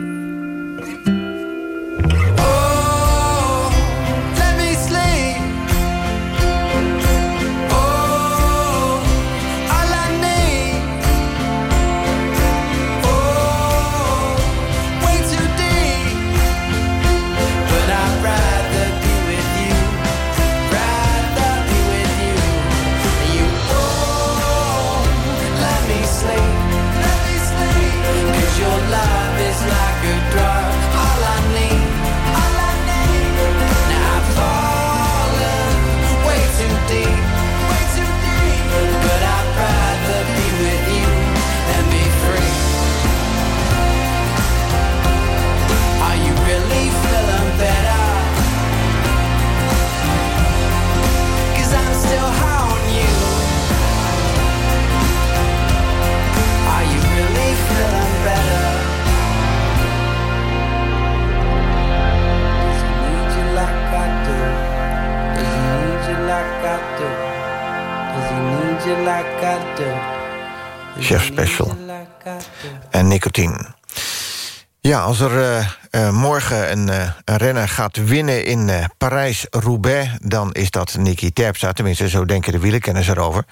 Gaat winnen in eh, Parijs-Roubaix... dan is dat Nicky Terpstra, tenminste zo denken de wielerkenners erover.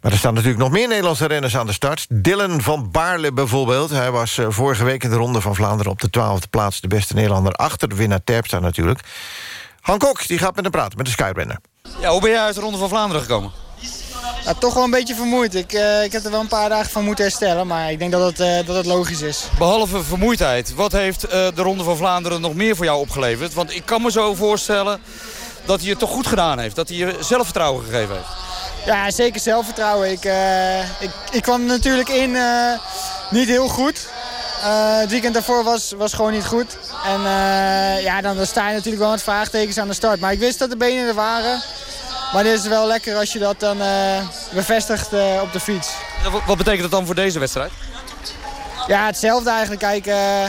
Maar er staan natuurlijk nog meer Nederlandse renners aan de start. Dylan van Baarle bijvoorbeeld. Hij was eh, vorige week in de Ronde van Vlaanderen op de twaalfde plaats... de beste Nederlander achter winnaar Terpstra natuurlijk. Han Kok die gaat met hem praten, met de Skyrenner. Ja, hoe ben jij uit de Ronde van Vlaanderen gekomen? Ja, toch wel een beetje vermoeid. Ik, eh, ik heb er wel een paar dagen van moeten herstellen, maar ik denk dat het, eh, dat het logisch is. Behalve vermoeidheid, wat heeft eh, de Ronde van Vlaanderen nog meer voor jou opgeleverd? Want ik kan me zo voorstellen dat hij het toch goed gedaan heeft. Dat hij je zelfvertrouwen gegeven heeft. Ja, zeker zelfvertrouwen. Ik, ik, ik kwam natuurlijk in niet heel goed. Het weekend daarvoor was, was gewoon niet goed. En ja, dan, dan sta je natuurlijk wel met vraagtekens aan de start. Maar ik wist dat de benen er waren. Maar het is wel lekker als je dat dan eh, bevestigt eh, op de fiets. Wat, betekent dat dan voor deze wedstrijd? Ja, hetzelfde eigenlijk. Kijk, eh,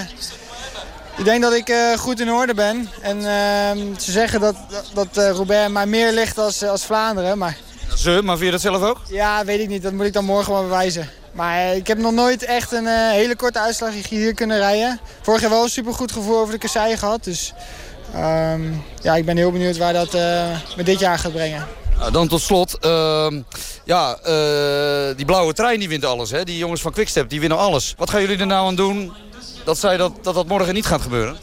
ik denk dat ik goed in orde ben. En ehm, ze zeggen dat, dat, eh, Roubaix mij meer ligt als, als Vlaanderen. Maar Ze, maar vind je dat zelf ook? ja, weet ik niet. Dat moet ik dan morgen maar bewijzen. Maar ik heb nog nooit echt een hele korte uitslag hier kunnen rijden. Vorig jaar wel een supergoed gevoel over de kasseien gehad. Dus ehm, ja, ik ben heel benieuwd waar dat eh, me dit jaar gaat brengen. Nou, dan tot slot, ehm, ja, eh, die blauwe trein die wint alles. Hè? Die jongens van Quickstep die winnen alles. Wat gaan jullie er nou aan doen dat, zij dat, dat dat morgen niet gaat gebeuren?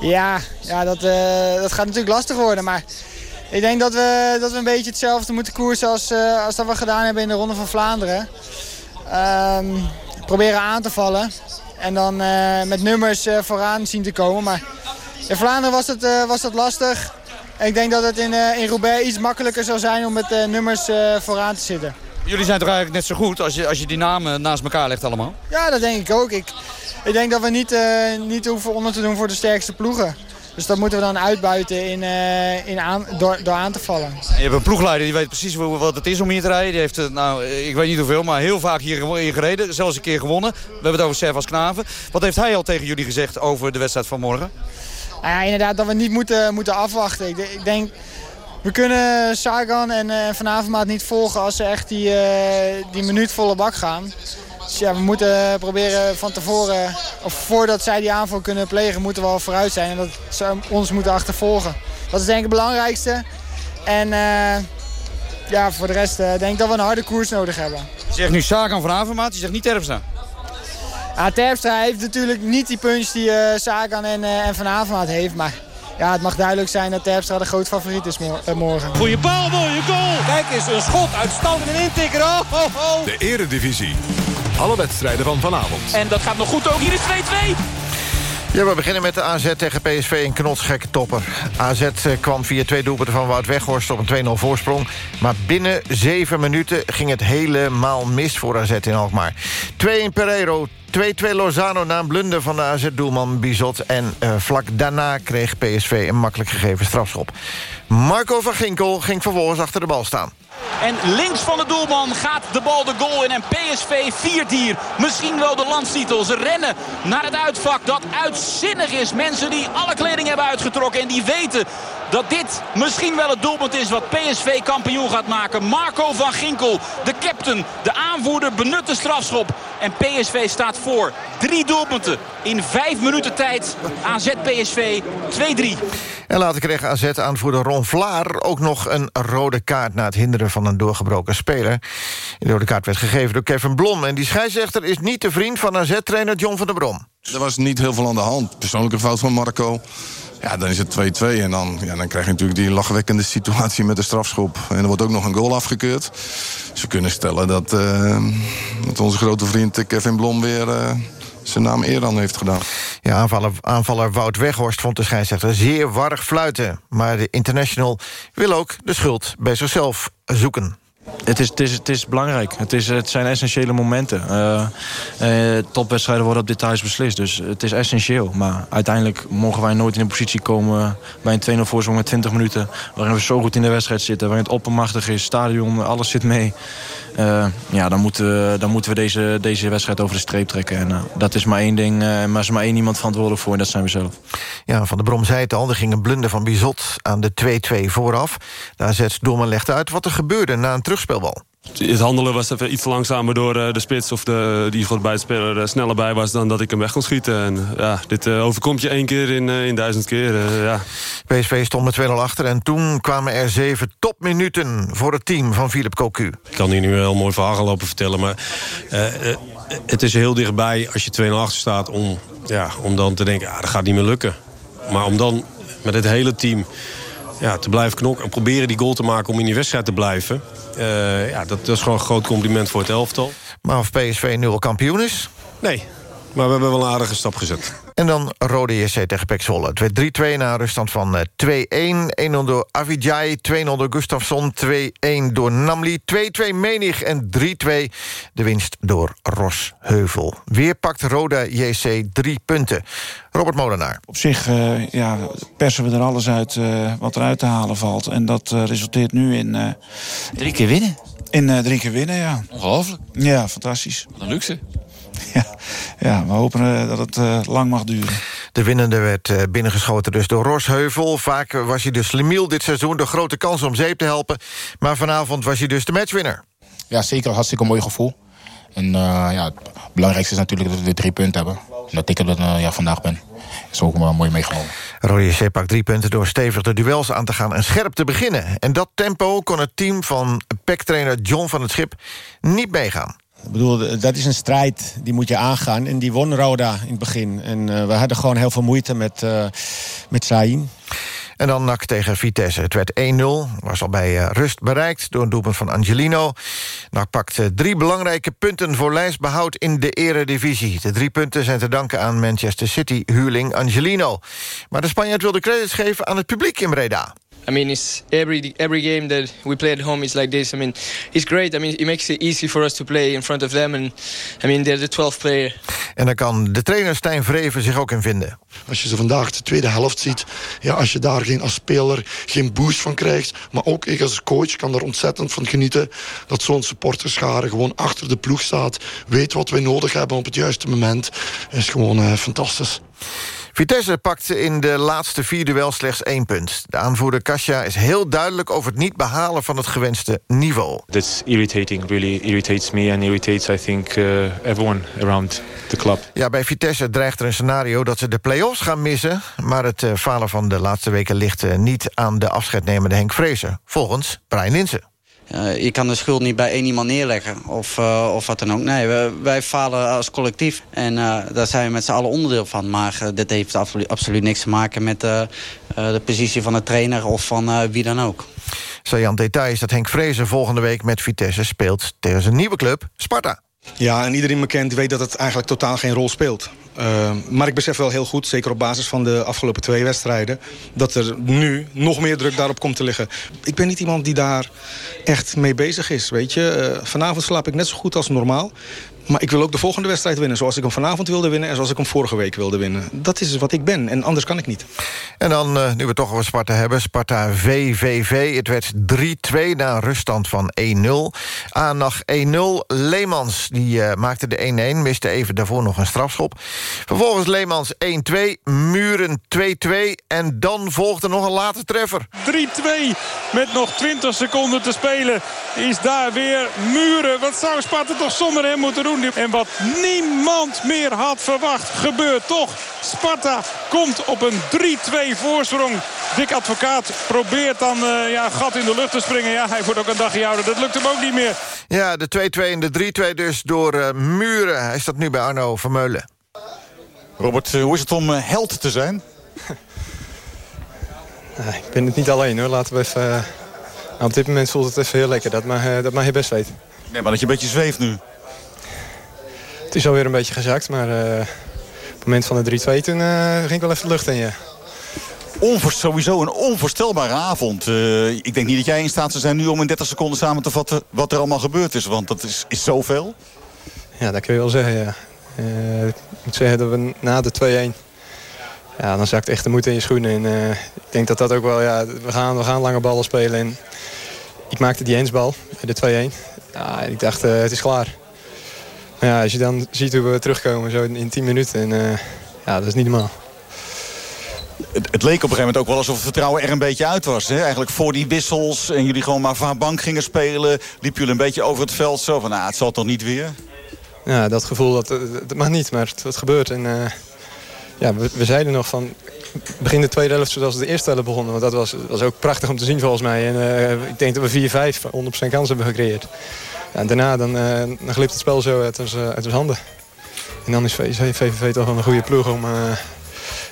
Ja, ja dat, eh, dat gaat natuurlijk lastig worden. Maar ik denk dat we, dat we een beetje hetzelfde moeten koersen als, eh, als dat we gedaan hebben in de Ronde van Vlaanderen. Ehm, proberen aan te vallen. En dan eh, met nummers eh, vooraan zien te komen. Maar in Vlaanderen was, het, eh, was dat lastig. Ik denk dat het in, eh, in Roubaix iets makkelijker zou zijn om met eh, nummers vooraan te zitten. Jullie zijn toch eigenlijk net zo goed als je, als je die namen naast elkaar legt allemaal? Ja, dat denk ik ook. Ik, ik denk dat we niet, niet hoeven onder te doen voor de sterkste ploegen. Dus dat moeten we dan uitbuiten in, in aan, door, door aan te vallen. En je hebt een ploegleider die weet precies wat het is om hier te rijden. Die heeft, nou, ik weet niet hoeveel, maar heel vaak hier, hier gereden. Zelfs een keer gewonnen. We hebben het over Servas Knaven. Wat heeft hij al tegen jullie gezegd over de wedstrijd van morgen? Nou ja, inderdaad dat we niet moeten, moeten afwachten. Ik, ik denk, we kunnen Sagan en eh Van Avermaat niet volgen als ze echt die, eh, die minuut volle bak gaan. Dus ja, we moeten proberen van tevoren, of voordat zij die aanval kunnen plegen, moeten we al vooruit zijn. En dat ze ons moeten achtervolgen. Dat is denk ik het belangrijkste. En eh, ja, voor de rest denk ik dat we een harde koers nodig hebben. Je zegt nu Sagan van Avermaat, je zegt niet Terpstra. Ja, Terpstra heeft natuurlijk niet die punch die eh Sagan en, eh, en Van Avermaat heeft. Maar ja, het mag duidelijk zijn dat Terpstra de groot favoriet is eh, morgen. Goeie bal, mooie goal. Kijk eens, een schot, uitstand en intikker. Oh. De Eredivisie. Alle wedstrijden van vanavond. En dat gaat nog goed ook. Hier is 2-2. Ja, we beginnen met de AZ tegen PSV, een knotsgekke topper. AZ eh, kwam via twee doelpunten van Wout Weghorst op een 2-0 voorsprong. Maar binnen zeven minuten ging het helemaal mis voor AZ in Alkmaar. 2-1 Pereiro, 2-2 Lozano na een blunder van de AZ-doelman Bizot. En uh, vlak daarna kreeg PSV een makkelijk gegeven strafschop. Marco van Ginkel ging vervolgens achter de bal staan. En links van de doelman gaat de bal de goal in. En PSV viert hier misschien wel de landstitel. Ze rennen naar het uitvak dat uitzinnig is. Mensen die alle kleding hebben uitgetrokken en die weten dat dit misschien wel het doelpunt is wat PSV kampioen gaat maken. Marco van Ginkel, de captain, de aanvoerder, benut de strafschop. En PSV staat voor. Drie doelpunten in vijf minuten tijd. AZ PSV 2-3. En later kreeg AZ-aanvoerder Ron Vlaar ook nog een rode kaart... na het hinderen van een doorgebroken speler. De kaart werd gegeven door Kevin Blom. En die scheidsrechter is niet de vriend van AZ-trainer John van der Brom. Er was niet heel veel aan de hand. Persoonlijke fout van Marco. Ja, dan is het 2-2 en dan, ja, dan krijg je natuurlijk die lachwekkende situatie met de strafschop. En er wordt ook nog een goal afgekeurd. We kunnen stellen dat, uh, dat onze grote vriend Kevin Blom weer... Uh, zijn naam eer aan heeft gedaan. Ja, aanvaller, aanvaller Wout Weghorst vond de scheidsrechter zeer warrig fluiten. Maar de international wil ook de schuld bij zichzelf zoeken. Het is, het, is, het is belangrijk. Het, is, het zijn essentiële momenten. Uh, uh, topwedstrijden worden op details beslist. Dus het is essentieel. Maar uiteindelijk mogen wij nooit in een positie komen... bij een 2-0 voorsprong met 20 minuten... waarin we zo goed in de wedstrijd zitten. Waarin het oppermachtig is, stadion, alles zit mee. Uh, ja, dan moeten dan moeten we deze, deze wedstrijd over de streep trekken. En dat is maar één ding. maar er is maar één iemand verantwoordelijk voor. En dat zijn we zelf. Ja, Van de Brom zei het al. Er ging een blunder van Bizot aan de 2-2 vooraf. Daar zet Doelman legt uit wat er gebeurde na een terugspelbal. Het handelen was even iets langzamer door de spits... of de, die voor de speler sneller bij was dan dat ik hem weg kon schieten. En, ja, dit uh, overkomt je één keer in, uh, in duizend keer. Uh, ja. PSV stond met 2-0 achter en toen kwamen er zeven topminuten... voor het team van Philip Cocu. Ik kan hier nu een heel mooi verhaal gaan lopen vertellen... maar het is heel dichtbij als je 2-0 achter staat... Om, ja, om dan te denken, ah, dat gaat niet meer lukken. Maar om dan met het hele team ja, te blijven knokken... en proberen die goal te maken om in die wedstrijd te blijven... Uh, ja, dat, dat, is gewoon een groot compliment voor het elftal. Maar of PSV nu al kampioen is? Nee, maar we hebben wel een aardige stap gezet. En dan Rode JC tegen Pek Zwolle. Het werd 3-2 na ruststand van 2-1. 1-0 door Avijay, 2-0 door Gustafsson, 2-1 door Namli, 2-2 Menig en 3-2 de winst door Rosheuvel. Weer pakt Roda JC drie punten. Robert Molenaar. Op zich uh, ja, persen we er alles uit uh, wat eruit te halen valt. En dat uh, resulteert nu in... drie keer winnen? In drie keer winnen, ja. Ongelooflijk. Ja, fantastisch. Wat een luxe. Ja, ja we hopen uh, dat het uh, lang mag duren. De winnende werd uh, binnengeschoten dus door Rosheuvel. Vaak was hij dus limiel dit seizoen. De grote kans om zeep te helpen. Maar vanavond was hij dus de matchwinner. Ja, zeker. Hartstikke mooi gevoel. En ja, het belangrijkste is natuurlijk dat we de drie punten hebben. En dat ik er dan, ja, vandaag ben. is ook wel mooi meegenomen. Rode JC pakt drie punten door stevig de duels aan te gaan en scherp te beginnen. En dat tempo kon het team van PEC-trainer John van het Schip niet meegaan. Ik bedoel, dat is een strijd, die moet je aangaan. En die won Roda in het begin. En uh, we hadden gewoon heel veel moeite met, uh, met Saïn. En dan NAC tegen Vitesse. Het werd 1-0, was al bij uh, rust bereikt door een doelpunt van Angelino. NAC pakt drie belangrijke punten voor lijstbehoud in de eredivisie. De drie punten zijn te danken aan Manchester City-huurling Angelino. Maar de Spanjaard wilde credits geven aan het publiek in Breda. I mean, it's every every game that we play at home is like this. I mean, it's great. I mean, it makes it easy for us to play in front of them. And I mean, they're the 12th player. En daar kan de trainer Stijn Vreven zich ook in vinden. Als je ze vandaag de tweede helft ziet, ja, als je daar geen als speler geen boost van krijgt, maar ook ik als coach kan er ontzettend van genieten dat zo'n supporterschare gewoon achter de ploeg staat, weet wat wij nodig hebben op het juiste moment, is gewoon uh, fantastisch. Vitesse pakte in de laatste vier duel slechts één punt. De aanvoerder Kasia is heel duidelijk over het niet behalen van het gewenste niveau. That's irritating, really irritates me and irritates I think uh, everyone around the club. Ja, bij Vitesse dreigt er een scenario dat ze de play-offs gaan missen, maar het uh, falen van de laatste weken ligt uh, niet aan de afscheidnemende Henk Vrezen, volgens Brian Linsen. Uh, je kan de schuld niet bij één iemand neerleggen of, uh, of wat dan ook. Nee, wij falen als collectief en uh, daar zijn we met z'n allen onderdeel van. Maar dit heeft absoluut, absoluut niks te maken met de positie van de trainer of van wie dan ook. Sajan detail is dat Henk Vrezen volgende week met Vitesse speelt tegen zijn nieuwe club Sparta. Ja, en iedereen me kent weet dat het eigenlijk totaal geen rol speelt. Uh, maar ik besef wel heel goed, zeker op basis van de afgelopen twee wedstrijden... dat er nu nog meer druk daarop komt te liggen. Ik ben niet iemand die daar echt mee bezig is, weet je. Uh, vanavond slaap ik net zo goed als normaal. Maar ik wil ook de volgende wedstrijd winnen. Zoals ik hem vanavond wilde winnen en zoals ik hem vorige week wilde winnen. Dat is wat ik ben en anders kan ik niet. En dan, uh, nu we toch over Sparta hebben. Sparta VVV. Het werd 3-2 na een ruststand van 1-0. Aanag 1-0. Leemans die, uh, maakte de 1-1. Miste even daarvoor nog een strafschop. Vervolgens Leemans 1-2. Muren 2-2. En dan volgde nog een late treffer. 3-2 met nog 20 seconden te spelen. Is daar weer Muren. Wat zou Sparta toch zonder hem moeten doen? En wat niemand meer had verwacht, gebeurt toch. Sparta komt op een 3-2 voorsprong. Dick Advocaat probeert dan uh, ja, gat in de lucht te springen. Ja, hij wordt ook een dagje ouder. Dat lukt hem ook niet meer. Ja, de 2-2 en de 3-2 dus door uh, Muren. Hij staat nu bij Arno Vermeulen. Robert, hoe is het om uh, held te zijn? ik ben het niet alleen hoor. Laten we even... Nou, op dit moment voelt het even heel lekker. Dat mag, dat mag je best weten. Nee, maar dat je een beetje zweeft nu. Het is alweer een beetje gezakt, maar uh, op het moment van de 3-2 toen uh, ging ik wel even de lucht in, ja. Onvoor, sowieso een onvoorstelbare avond. Ik denk niet dat jij in staat zou zijn nu om in 30 seconden samen te vatten wat er allemaal gebeurd is. Want dat is, is zoveel. Ja, dat kun je wel zeggen, ja. Ik moet zeggen dat we na de 2-1... Ja, dan zakt echt de moed in je schoenen. En ik denk dat dat ook wel, ja, we gaan, we gaan lange ballen spelen. En ik maakte die eensbal, de 2-1. Ja, ik dacht, het is klaar. Ja, als je dan ziet hoe we terugkomen zo in 10 minuten. En, ja, dat is niet normaal. Het, het, leek op een gegeven moment ook wel alsof het vertrouwen er een beetje uit was. Hè? Eigenlijk voor die wissels en jullie gewoon maar van bank gingen spelen... liepen jullie een beetje over het veld zo van, nou, het zal toch niet weer? Ja, dat gevoel, dat, dat mag niet, maar het, gebeurt. En, uh, ja, we, we, zeiden nog van begin de tweede helft zoals de eerste helft begonnen. Want dat was, was ook prachtig om te zien volgens mij. En uh, ik denk dat we 4-5 100% kans hebben gecreëerd. En daarna dan, uh, glipt het spel zo uit onze, uit handen. En dan is VVV toch wel een goede ploeg om,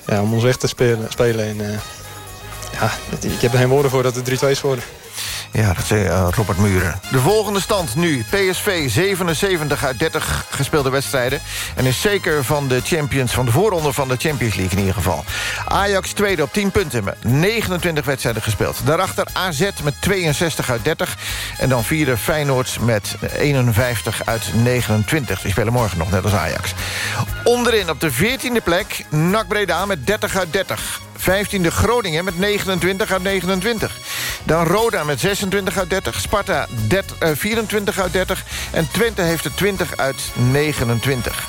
ja, om ons weg te spelen. spelen. En, ja, ik heb er geen woorden voor dat het 3-2 is geworden. Ja, dat zei uh, Robert Muren. De volgende stand nu. PSV 77 uit 30 gespeelde wedstrijden. En is zeker van de champions, van de voorronde van de Champions League in ieder geval. Ajax tweede op 10 punten met 29 wedstrijden gespeeld. Daarachter AZ met 62 uit 30. En dan vierde Feyenoord met 51 uit 29. Die spelen morgen nog, net als Ajax. Onderin op de 14e plek NAC Breda met 30 uit 30. 15e Groningen met 29 uit 29. Dan Roda met 26 uit 30. Sparta 30, uh, 24 uit 30. En Twente heeft er 20 uit 29.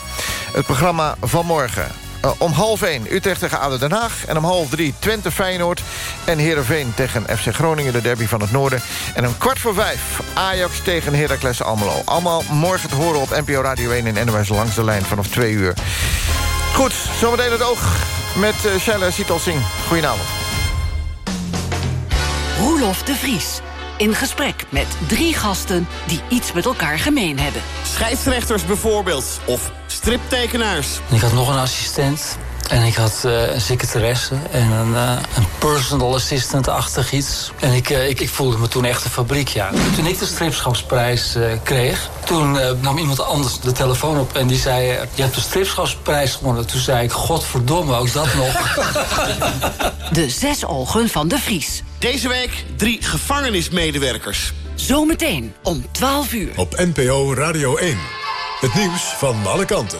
Het programma van morgen. Uh, om half 1 Utrecht tegen ADO Den Haag. En om half 3 Twente Feyenoord. En Heerenveen tegen FC Groningen, de derby van het noorden. En om kwart voor 5 Ajax tegen Heracles Almelo. Allemaal morgen te horen op NPO Radio 1 en NOS langs de lijn vanaf 2 uur. Goed, zometeen het oog met uh, Shella Sietelsing. Goedenavond. Roelof de Vries. In gesprek met drie gasten die iets met elkaar gemeen hebben. Scheidsrechters bijvoorbeeld, of striptekenaars. Ik had nog een assistent. En ik had uh, een secretaresse en een, uh, een personal assistant-achtig iets. En ik, uh, ik, ik, voelde me toen echt een fabriek, ja. Toen ik de stripschapsprijs kreeg, toen nam iemand anders de telefoon op... en die zei, je hebt de stripschapsprijs gewonnen. Toen zei ik, godverdomme, ook dat nog. De zes ogen van de Vries. Deze week drie gevangenismedewerkers. Zometeen om 12 uur. Op NPO Radio 1. Het nieuws van alle kanten.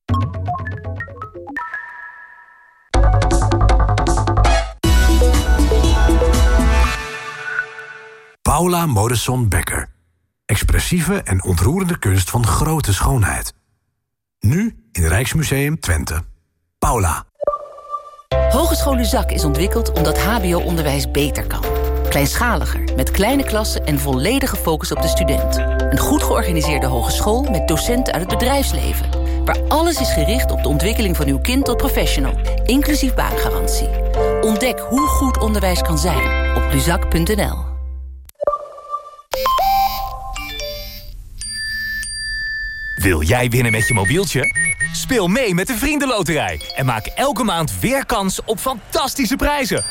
Paula Modesson Becker. Expressieve en ontroerende kunst van grote schoonheid. Nu in Rijksmuseum Twente. Paula. Hogeschool Zak is ontwikkeld omdat hbo-onderwijs beter kan. Kleinschaliger, met kleine klassen en volledige focus op de student. Een goed georganiseerde hogeschool met docenten uit het bedrijfsleven waar alles is gericht op de ontwikkeling van uw kind tot professional, inclusief baangarantie. Ontdek hoe goed onderwijs kan zijn op luzak.nl. Wil jij winnen met je mobieltje? Speel mee met de Vriendenloterij en maak elke maand weer kans op fantastische prijzen.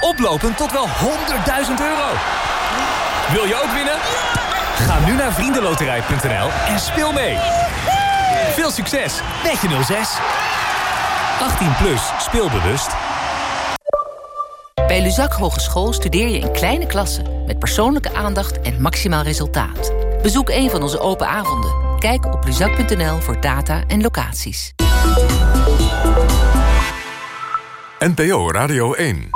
Oplopend tot wel 100.000 euro. Wil je ook winnen? Ga nu naar vriendenloterij.nl en speel mee. Veel succes met je 06. 18 plus, speelbewust. Bij Luzak Hogeschool studeer je in kleine klassen... met persoonlijke aandacht en maximaal resultaat. Bezoek een van onze open avonden. Kijk op luzak.nl voor data en locaties. NPO Radio 1